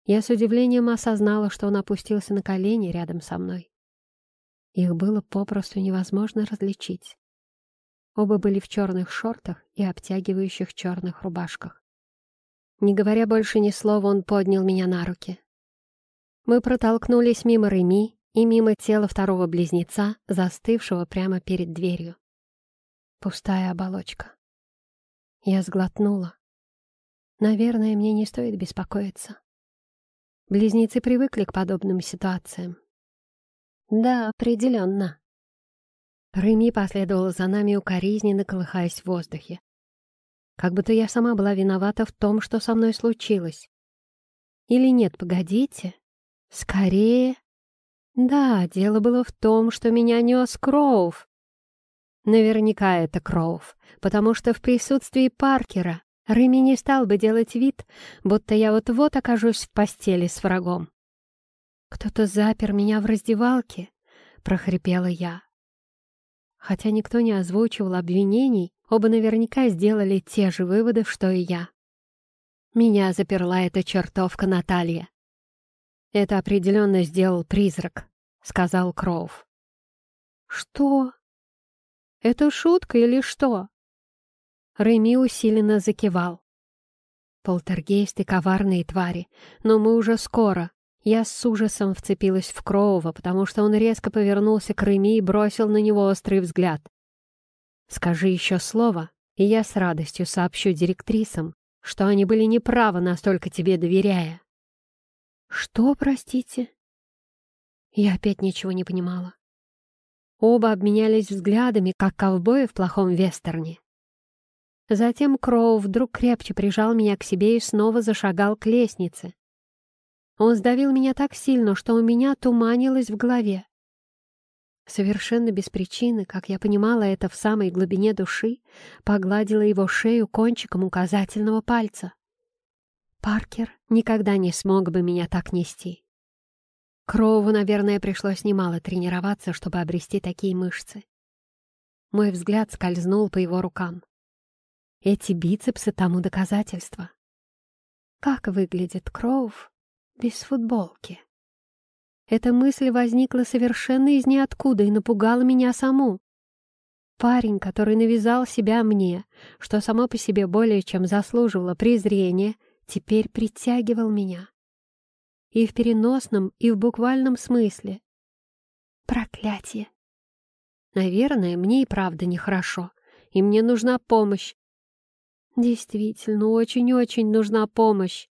Я с удивлением осознала, что он опустился на колени рядом со мной. Их было попросту невозможно различить. Оба были в черных шортах и обтягивающих черных рубашках. Не говоря больше ни слова, он поднял меня на руки. Мы протолкнулись мимо Реми и мимо тела второго близнеца, застывшего прямо перед дверью. Пустая оболочка. Я сглотнула. Наверное, мне не стоит беспокоиться. Близнецы привыкли к подобным ситуациям. Да, определенно. Реми последовала за нами укоризненно, колыхаясь в воздухе. Как будто я сама была виновата в том, что со мной случилось. Или нет, погодите. Скорее... Да, дело было в том, что меня нес Кроув. Наверняка это Кроув, потому что в присутствии Паркера Реми не стал бы делать вид, будто я вот-вот окажусь в постели с врагом. «Кто-то запер меня в раздевалке», — прохрипела я. Хотя никто не озвучивал обвинений, оба наверняка сделали те же выводы, что и я. Меня заперла эта чертовка Наталья. «Это определенно сделал призрак», — сказал Кроув. «Что? Это шутка или что?» Реми усиленно закивал. Полтергейсты — коварные твари, но мы уже скоро. Я с ужасом вцепилась в Кроува, потому что он резко повернулся к Реми и бросил на него острый взгляд. «Скажи еще слово, и я с радостью сообщу директрисам, что они были неправы, настолько тебе доверяя». «Что, простите?» Я опять ничего не понимала. Оба обменялись взглядами, как ковбои в плохом вестерне. Затем Кроу вдруг крепче прижал меня к себе и снова зашагал к лестнице. Он сдавил меня так сильно, что у меня туманилось в голове. Совершенно без причины, как я понимала это в самой глубине души, погладила его шею кончиком указательного пальца. Паркер никогда не смог бы меня так нести. Кроуву, наверное, пришлось немало тренироваться, чтобы обрести такие мышцы. Мой взгляд скользнул по его рукам. Эти бицепсы тому доказательство. Как выглядит Кроув без футболки? Эта мысль возникла совершенно из ниоткуда и напугала меня саму. Парень, который навязал себя мне, что само по себе более чем заслуживало презрения, теперь притягивал меня. И в переносном, и в буквальном смысле. Проклятие! Наверное, мне и правда нехорошо, и мне нужна помощь, Действительно, очень-очень нужна помощь.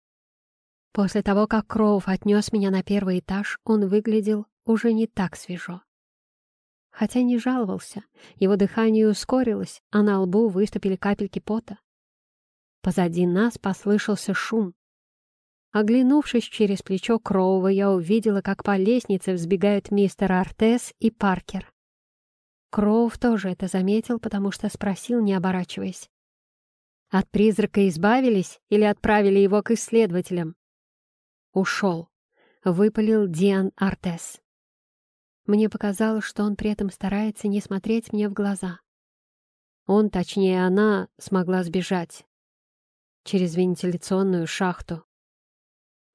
После того, как Кроув отнес меня на первый этаж, он выглядел уже не так свежо. Хотя не жаловался, его дыхание ускорилось, а на лбу выступили капельки пота. Позади нас послышался шум. Оглянувшись через плечо Кроува, я увидела, как по лестнице взбегают мистер Артес и Паркер. Кроув тоже это заметил, потому что спросил, не оборачиваясь. «От призрака избавились или отправили его к исследователям?» «Ушел», — выпалил Диан Артес. Мне показалось, что он при этом старается не смотреть мне в глаза. Он, точнее она, смогла сбежать через вентиляционную шахту.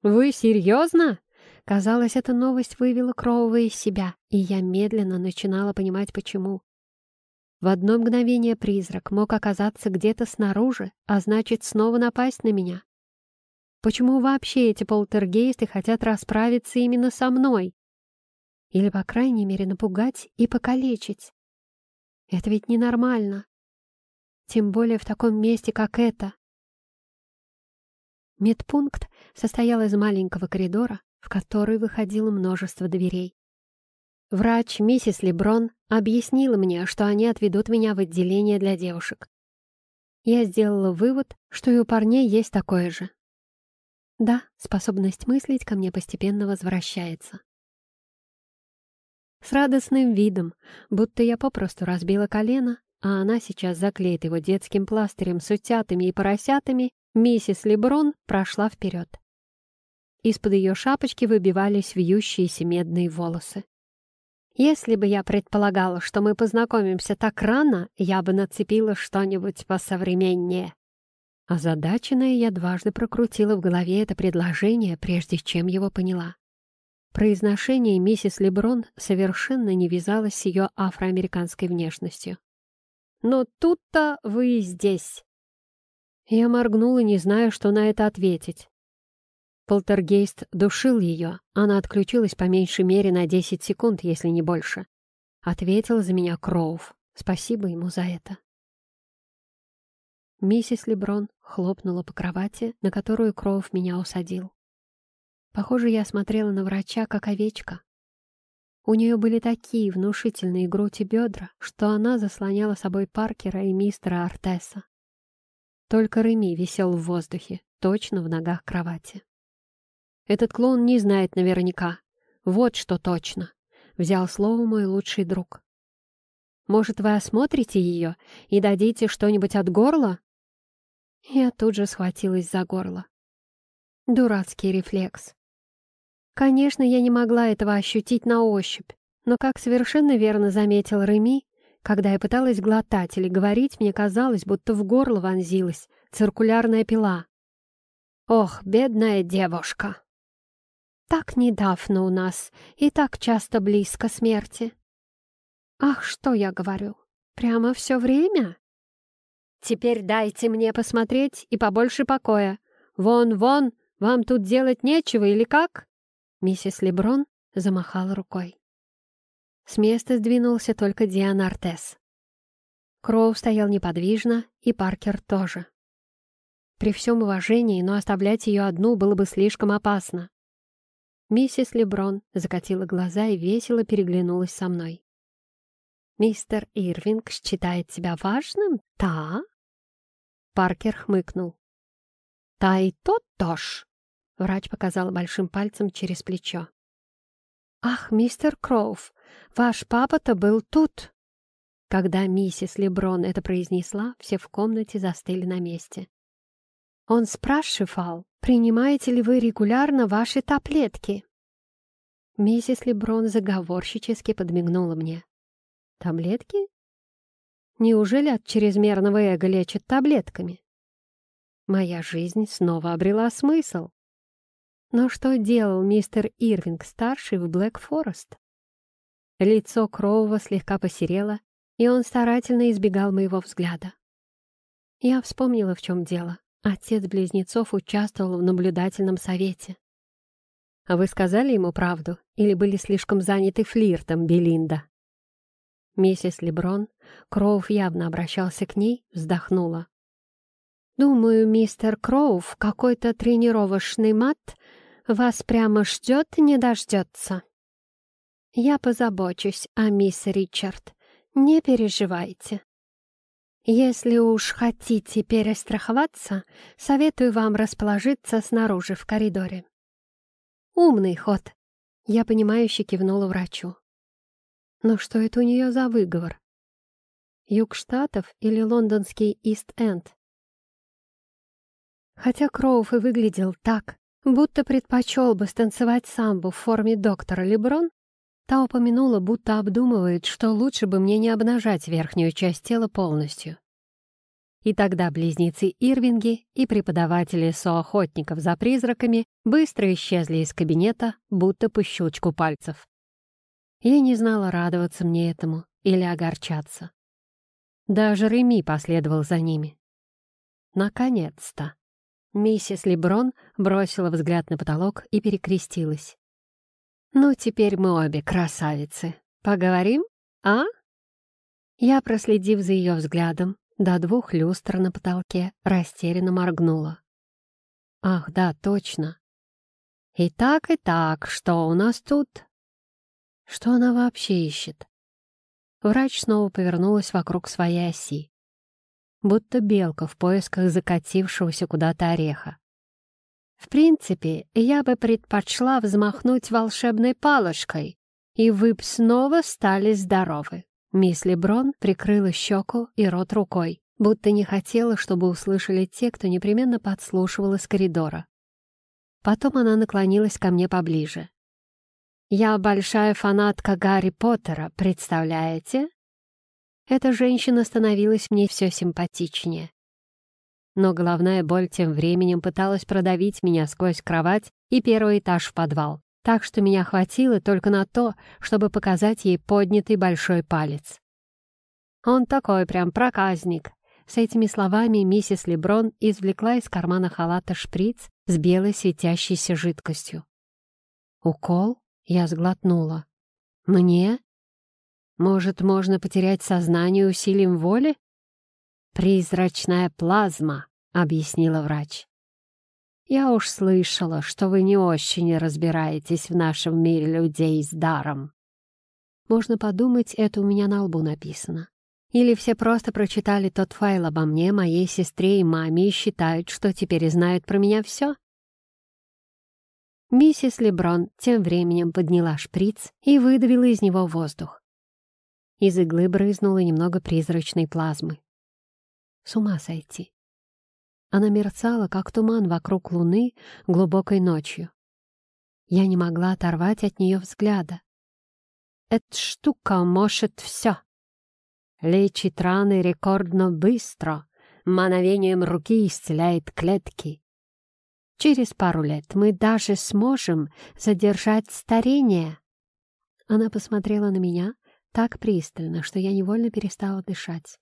«Вы серьезно?» Казалось, эта новость вывела Кроува из себя, и я медленно начинала понимать, почему. В одно мгновение призрак мог оказаться где-то снаружи, а значит, снова напасть на меня. Почему вообще эти полтергейсты хотят расправиться именно со мной? Или, по крайней мере, напугать и покалечить? Это ведь ненормально. Тем более в таком месте, как это. Медпункт состоял из маленького коридора, в который выходило множество дверей. Врач миссис Леброн объяснила мне, что они отведут меня в отделение для девушек. Я сделала вывод, что и у парней есть такое же. Да, способность мыслить ко мне постепенно возвращается. С радостным видом, будто я попросту разбила колено, а она сейчас заклеит его детским пластырем с утятами и поросятами, миссис Леброн прошла вперед. Из-под ее шапочки выбивались вьющиеся медные волосы. Если бы я предполагала, что мы познакомимся так рано, я бы нацепила что-нибудь посовременнее. Озадаченная я дважды прокрутила в голове это предложение, прежде чем его поняла. Произношение миссис Леброн совершенно не вязалось с ее афроамериканской внешностью. «Но тут-то вы здесь!» Я моргнула, не зная, что на это ответить. Полтергейст душил ее, она отключилась по меньшей мере на 10 секунд, если не больше. Ответил за меня Кроув. Спасибо ему за это. Миссис Леброн хлопнула по кровати, на которую Кроув меня усадил. Похоже, я смотрела на врача, как овечка. У нее были такие внушительные грудь и бедра, что она заслоняла собой Паркера и мистера Артеса. Только Реми висел в воздухе, точно в ногах кровати. Этот клоун не знает наверняка. Вот что точно. Взял слово мой лучший друг. Может, вы осмотрите ее и дадите что-нибудь от горла? Я тут же схватилась за горло. Дурацкий рефлекс. Конечно, я не могла этого ощутить на ощупь, но, как совершенно верно заметил Реми, когда я пыталась глотать или говорить, мне казалось, будто в горло вонзилась циркулярная пила. Ох, бедная девушка! Так недавно у нас и так часто близко смерти. Ах, что я говорю? Прямо все время? Теперь дайте мне посмотреть и побольше покоя. Вон, вон, вам тут делать нечего или как? Миссис Леброн замахала рукой. С места сдвинулся только Диан Артес. Кроу стоял неподвижно, и Паркер тоже. При всем уважении, но оставлять ее одну было бы слишком опасно. Миссис Леброн закатила глаза и весело переглянулась со мной. «Мистер Ирвинг считает себя важным, та?» Паркер хмыкнул. «Та и тот тоже!» Врач показал большим пальцем через плечо. «Ах, мистер Кроув, ваш папа-то был тут!» Когда миссис Леброн это произнесла, все в комнате застыли на месте. Он спрашивал, принимаете ли вы регулярно ваши таблетки?» Миссис Леброн заговорщически подмигнула мне. «Таблетки? Неужели от чрезмерного эго лечат таблетками?» Моя жизнь снова обрела смысл. Но что делал мистер Ирвинг-старший в Блэк Форест? Лицо Кроува слегка посерело, и он старательно избегал моего взгляда. Я вспомнила, в чем дело. Отец близнецов участвовал в наблюдательном совете. А вы сказали ему правду или были слишком заняты флиртом, Белинда? Миссис Леброн, Кроув явно обращался к ней, вздохнула. «Думаю, мистер Кроув, какой-то тренировочный мат вас прямо ждет не дождется. Я позабочусь о мисс Ричард, не переживайте». Если уж хотите перестраховаться, советую вам расположиться снаружи в коридоре. Умный ход. Я понимающе кивнула врачу. Но что это у нее за выговор? Юг Штатов или лондонский Ист-Энд? Хотя Кроув и выглядел так, будто предпочел бы станцевать самбу в форме доктора Леброн, та упомянула, будто обдумывает, что лучше бы мне не обнажать верхнюю часть тела полностью. И тогда близнецы Ирвинги и преподаватели соохотников за призраками быстро исчезли из кабинета, будто по щелчку пальцев. Я не знала, радоваться мне этому или огорчаться. Даже Реми последовал за ними. Наконец-то! Миссис Леброн бросила взгляд на потолок и перекрестилась. «Ну, теперь мы обе красавицы. Поговорим, а?» Я, проследив за ее взглядом, до двух люстр на потолке, растерянно моргнула. «Ах, да, точно. И так, и так, что у нас тут?» Что она вообще ищет? Врач снова повернулась вокруг своей оси. Будто белка в поисках закатившегося куда-то ореха. В принципе, я бы предпочла взмахнуть волшебной палочкой, и вы б снова стали здоровы. Мисс Леброн прикрыла щеку и рот рукой, будто не хотела, чтобы услышали те, кто непременно подслушивал из коридора. Потом она наклонилась ко мне поближе. Я большая фанатка Гарри Поттера, представляете? Эта женщина становилась мне все симпатичнее. Но головная боль тем временем пыталась продавить меня сквозь кровать и первый этаж в подвал, так что меня хватило только на то, чтобы показать ей поднятый большой палец. «Он такой прям проказник», с этими словами миссис Леброн извлекла из кармана халата шприц с белой светящейся жидкостью. «Укол?» Я сглотнула. «Мне? Может, можно потерять сознание усилием воли?» «Призрачная плазма», — объяснила врач. «Я уж слышала, что вы не очень разбираетесь в нашем мире людей с даром». Можно подумать, это у меня на лбу написано. Или все просто прочитали тот файл обо мне, моей сестре и маме и считают, что теперь знают про меня все? Миссис Леброн тем временем подняла шприц и выдавила из него воздух. Из иглы брызнуло немного призрачной плазмы. С ума сойти. Она мерцала, как туман вокруг луны глубокой ночью. Я не могла оторвать от нее взгляда. Эта штука может все. Лечит раны рекордно быстро, мановением руки исцеляет клетки, Через пару лет мы даже сможем задержать старение». Она посмотрела на меня так пристально, что я невольно перестала дышать.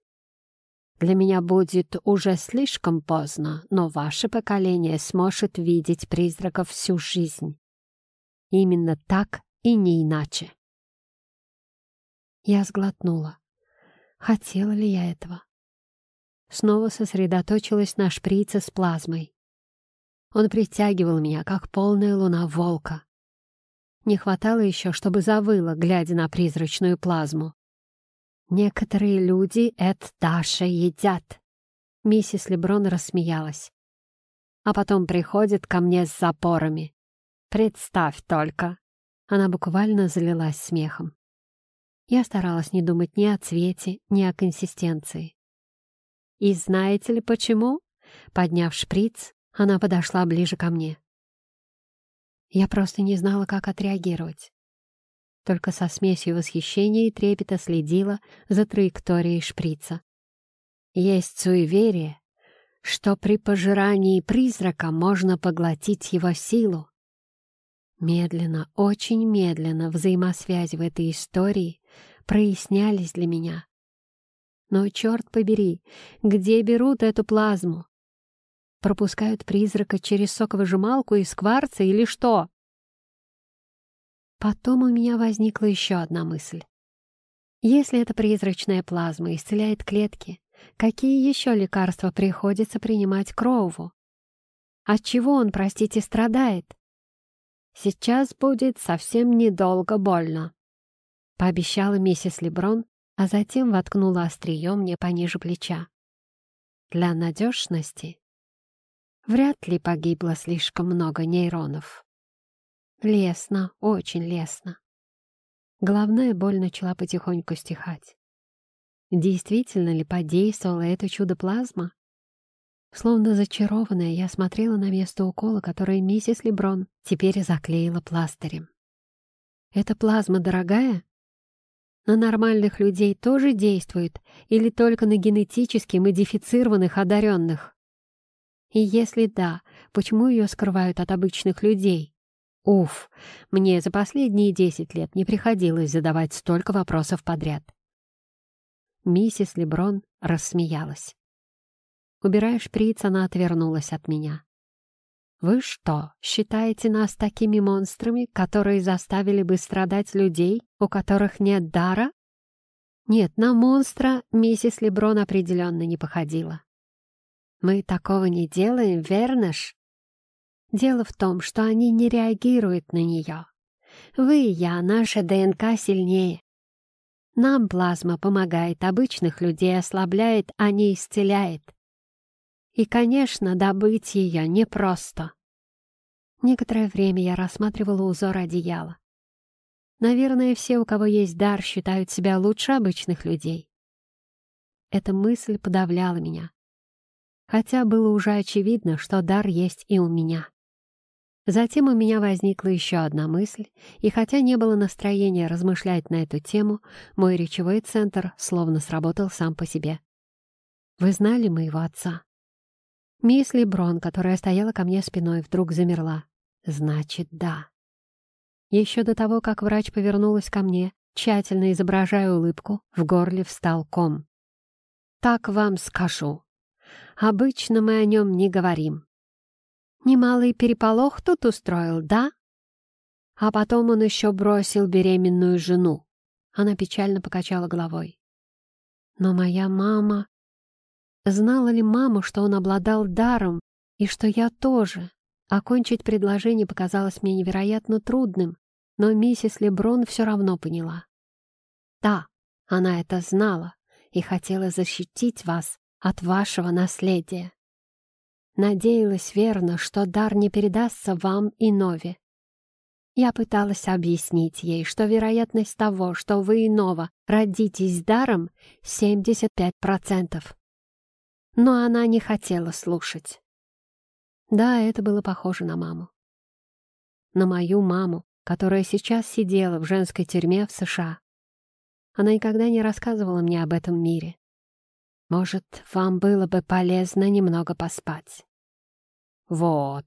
«Для меня будет уже слишком поздно, но ваше поколение сможет видеть призраков всю жизнь. Именно так и не иначе». Я сглотнула. Хотела ли я этого? Снова сосредоточилась на шприце с плазмой. Он притягивал меня, как полная луна волка. Не хватало еще, чтобы завыла, глядя на призрачную плазму. «Некоторые люди это Даша едят», — миссис Леброн рассмеялась. «А потом приходит ко мне с запорами. Представь только!» Она буквально залилась смехом. Я старалась не думать ни о цвете, ни о консистенции. «И знаете ли почему?» Подняв шприц, она подошла ближе ко мне. Я просто не знала, как отреагировать. Только со смесью восхищения и трепета следила за траекторией шприца. Есть суеверие, что при пожирании призрака можно поглотить его силу. Медленно, очень медленно взаимосвязи в этой истории прояснялись для меня. Но, черт побери, где берут эту плазму? Пропускают призрака через соковыжималку из кварца или что? Потом у меня возникла еще одна мысль. Если эта призрачная плазма исцеляет клетки, какие еще лекарства приходится принимать Кроуву? От чего он, простите, страдает? Сейчас будет совсем недолго больно, пообещала миссис Леброн, а затем воткнула острие мне пониже плеча. для надежности. Вряд ли погибло слишком много нейронов. Лесно, очень лесно. Головная боль начала потихоньку стихать. Действительно ли подействовало это чудо-плазма? Словно зачарованная, я смотрела на место укола, которое миссис Леброн теперь заклеила пластырем. «Эта плазма дорогая?» На нормальных людей тоже действует или только на генетически модифицированных одаренных? И если да, почему ее скрывают от обычных людей? Уф, мне за последние десять лет не приходилось задавать столько вопросов подряд. Миссис Леброн рассмеялась. Убирая шприц, она отвернулась от меня. «Вы что, считаете нас такими монстрами, которые заставили бы страдать людей, у которых нет дара?» Нет, на монстра миссис Леброн определенно не походила. «Мы такого не делаем, верно ж?» Дело в том, что они не реагируют на нее. Вы и я, наша ДНК сильнее. Нам плазма помогает, обычных людей ослабляет, а не исцеляет. И, конечно, добыть ее непросто. Некоторое время я рассматривала узор одеяла. Наверное, все, у кого есть дар, считают себя лучше обычных людей. Эта мысль подавляла меня. Хотя было уже очевидно, что дар есть и у меня. Затем у меня возникла еще одна мысль, и хотя не было настроения размышлять на эту тему, мой речевой центр словно сработал сам по себе. «Вы знали моего отца?» Мисс Леброн, которая стояла ко мне спиной, вдруг замерла. Значит, да. Еще до того, как врач повернулась ко мне, тщательно изображая улыбку, в горле встал ком. «Так вам скажу. Обычно мы о нем не говорим. Немалый переполох тут устроил, да? А потом он еще бросил беременную жену. Она печально покачала головой. Но моя мама... Знала ли мама, что он обладал даром, и что я тоже? Окончить предложение показалось мне невероятно трудным, но миссис Леброн все равно поняла. Да, она это знала и хотела защитить вас от вашего наследия. Надеялась верно, что дар не передастся вам и Нове. Я пыталась объяснить ей, что вероятность того, что вы и Нова родитесь даром, 75% но она не хотела слушать. Да, это было похоже на маму. На мою маму, которая сейчас сидела в женской тюрьме в США. Она никогда не рассказывала мне об этом мире. Может, вам было бы полезно немного поспать. Вот,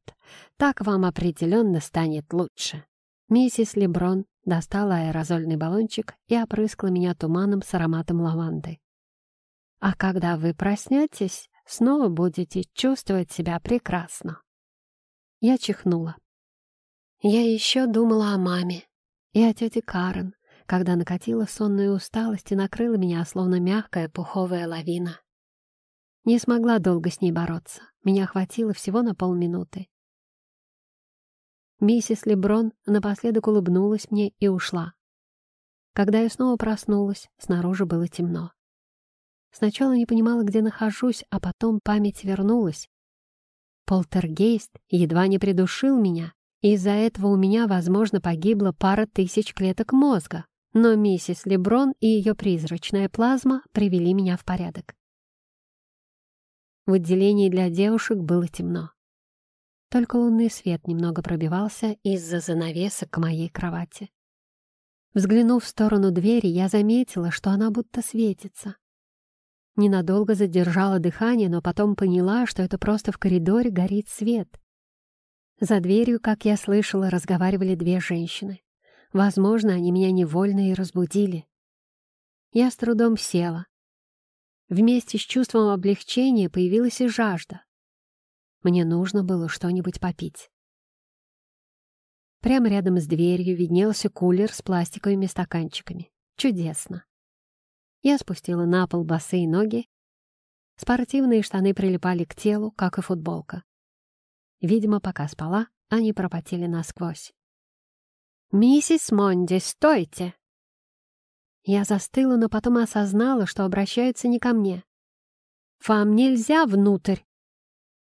так вам определенно станет лучше. Миссис Леброн достала аэрозольный баллончик и опрыскала меня туманом с ароматом лаванды. А когда вы проснетесь, снова будете чувствовать себя прекрасно. Я чихнула. Я еще думала о маме и о тете Карен, когда накатила сонная усталость и накрыла меня, словно мягкая пуховая лавина. Не смогла долго с ней бороться. Меня хватило всего на полминуты. Миссис Леброн напоследок улыбнулась мне и ушла. Когда я снова проснулась, снаружи было темно. Сначала не понимала, где нахожусь, а потом память вернулась. Полтергейст едва не придушил меня, и из-за этого у меня, возможно, погибла пара тысяч клеток мозга. Но миссис Леброн и ее призрачная плазма привели меня в порядок. В отделении для девушек было темно. Только лунный свет немного пробивался из-за занавесок к моей кровати. Взглянув в сторону двери, я заметила, что она будто светится. Ненадолго задержала дыхание, но потом поняла, что это просто в коридоре горит свет. За дверью, как я слышала, разговаривали две женщины. Возможно, они меня невольно и разбудили. Я с трудом села. Вместе с чувством облегчения появилась и жажда. Мне нужно было что-нибудь попить. Прямо рядом с дверью виднелся кулер с пластиковыми стаканчиками. Чудесно. Я спустила на пол босые ноги. Спортивные штаны прилипали к телу, как и футболка. Видимо, пока спала, они пропотели насквозь. «Миссис Монди, стойте!» Я застыла, но потом осознала, что обращаются не ко мне. Вам нельзя внутрь!»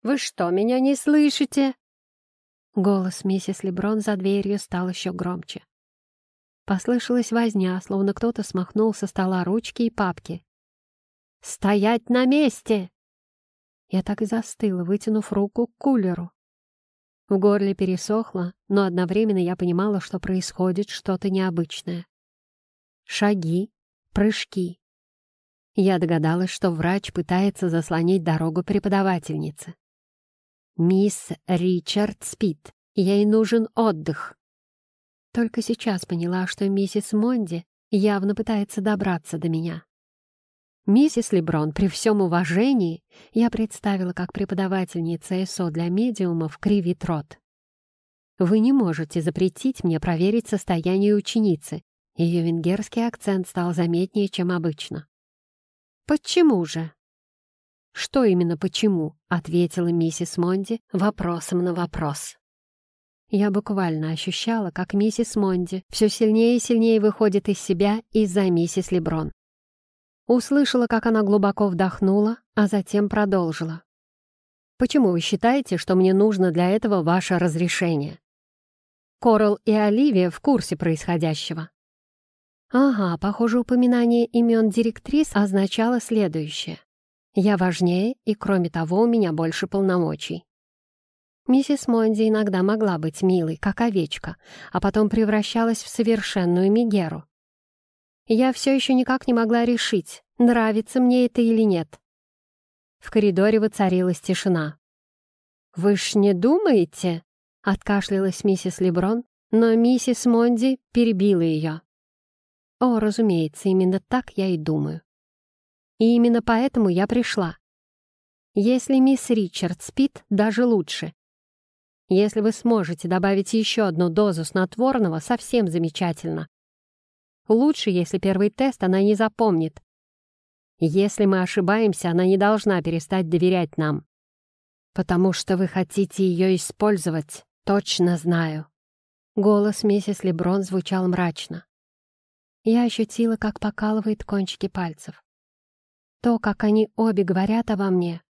«Вы что, меня не слышите?» Голос миссис Леброн за дверью стал еще громче. Послышалась возня, словно кто-то смахнул со стола ручки и папки. «Стоять на месте!» Я так и застыла, вытянув руку к кулеру. В горле пересохло, но одновременно я понимала, что происходит что-то необычное. Шаги, прыжки. Я догадалась, что врач пытается заслонить дорогу преподавательнице. «Мисс Ричард спит, ей нужен отдых». Только сейчас поняла, что миссис Монди явно пытается добраться до меня. Миссис Леброн, при всем уважении, я представила как преподавательница ЭСО для медиумов кривит рот. Вы не можете запретить мне проверить состояние ученицы. Ее венгерский акцент стал заметнее, чем обычно. «Почему же?» «Что именно почему?» — ответила миссис Монди вопросом на вопрос. Я буквально ощущала, как миссис Монди все сильнее и сильнее выходит из себя из-за миссис Леброн. Услышала, как она глубоко вдохнула, а затем продолжила. «Почему вы считаете, что мне нужно для этого ваше разрешение?» Корал и Оливия в курсе происходящего. Ага, похоже, упоминание имен директрис означало следующее. Я важнее, и кроме того, у меня больше полномочий. Миссис Монди иногда могла быть милой, как овечка, а потом превращалась в совершенную Мигеру. Я все еще никак не могла решить, нравится мне это или нет. В коридоре воцарилась тишина. «Вы ж не думаете?» — откашлялась миссис Леброн, но миссис Монди перебила ее. «О, разумеется, именно так я и думаю. И именно поэтому я пришла. Если мисс Ричард спит, даже лучше. Если вы сможете добавить еще одну дозу снотворного, совсем замечательно. Лучше, если первый тест она не запомнит. Если мы ошибаемся, она не должна перестать доверять нам. Потому что вы хотите ее использовать, точно знаю. Голос миссис Леброн звучал мрачно. Я ощутила, как покалывает кончики пальцев. То, как они обе говорят обо мне.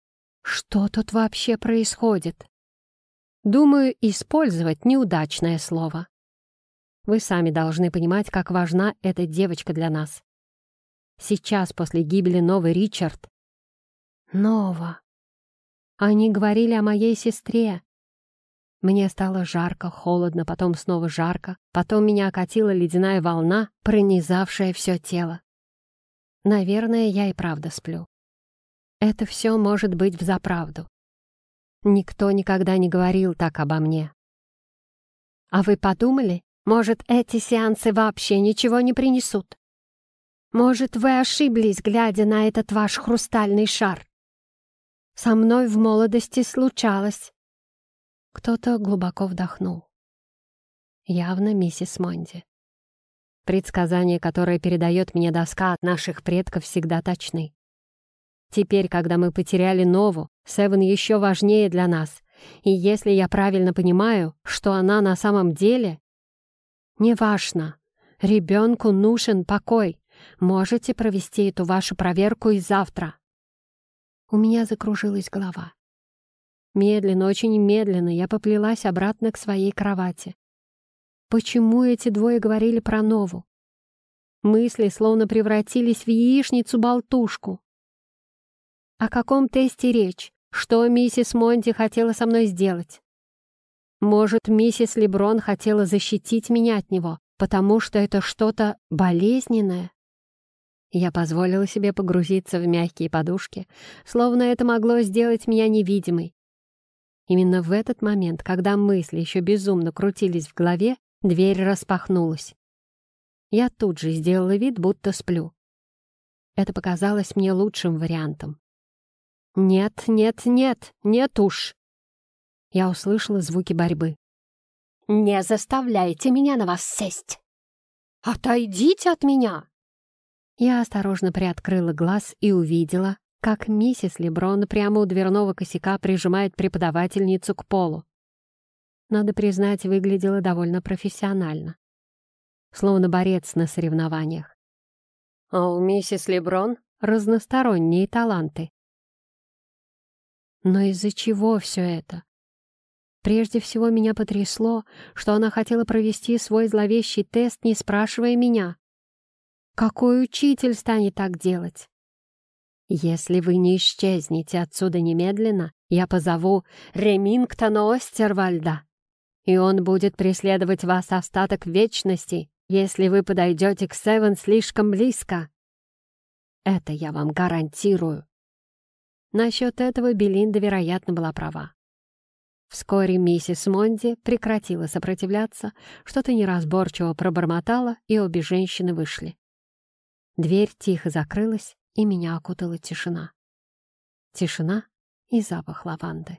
Что тут вообще происходит? Думаю, использовать неудачное слово. Вы сами должны понимать, как важна эта девочка для нас. Сейчас, после гибели Новый Ричард... Нова. Они говорили о моей сестре. Мне стало жарко, холодно, потом снова жарко, потом меня окатила ледяная волна, пронизавшая все тело. Наверное, я и правда сплю. Это все может быть взаправду. Никто никогда не говорил так обо мне. А вы подумали, может, эти сеансы вообще ничего не принесут? Может, вы ошиблись, глядя на этот ваш хрустальный шар? Со мной в молодости случалось. Кто-то глубоко вдохнул. Явно миссис Монди. Предсказания, которые передает мне доска от наших предков, всегда точны. Теперь, когда мы потеряли Нову, Севен еще важнее для нас. И если я правильно понимаю, что она на самом деле... Неважно. Ребенку нужен покой. Можете провести эту вашу проверку и завтра. У меня закружилась голова. Медленно, очень медленно я поплелась обратно к своей кровати. Почему эти двое говорили про Нову? Мысли словно превратились в яичницу-болтушку. О каком тесте речь? Что миссис Монти хотела со мной сделать? Может, миссис Леброн хотела защитить меня от него, потому что это что-то болезненное? Я позволила себе погрузиться в мягкие подушки, словно это могло сделать меня невидимой. Именно в этот момент, когда мысли еще безумно крутились в голове, дверь распахнулась. Я тут же сделала вид, будто сплю. Это показалось мне лучшим вариантом. «Нет, нет, нет, нет уж!» Я услышала звуки борьбы. «Не заставляйте меня на вас сесть!» «Отойдите от меня!» Я осторожно приоткрыла глаз и увидела, как миссис Леброн прямо у дверного косяка прижимает преподавательницу к полу. Надо признать, выглядела довольно профессионально. Словно борец на соревнованиях. А у миссис Леброн разносторонние таланты. Но из-за чего все это? Прежде всего меня потрясло, что она хотела провести свой зловещий тест, не спрашивая меня. Какой учитель станет так делать? Если вы не исчезнете отсюда немедленно, я позову Ремингтона Остервальда, и он будет преследовать вас остаток вечности, если вы подойдете к Севен слишком близко. Это я вам гарантирую. Насчет этого Белинда, вероятно, была права. Вскоре миссис Монди прекратила сопротивляться, что-то неразборчиво пробормотала, и обе женщины вышли. Дверь тихо закрылась, и меня окутала тишина. Тишина и запах лаванды.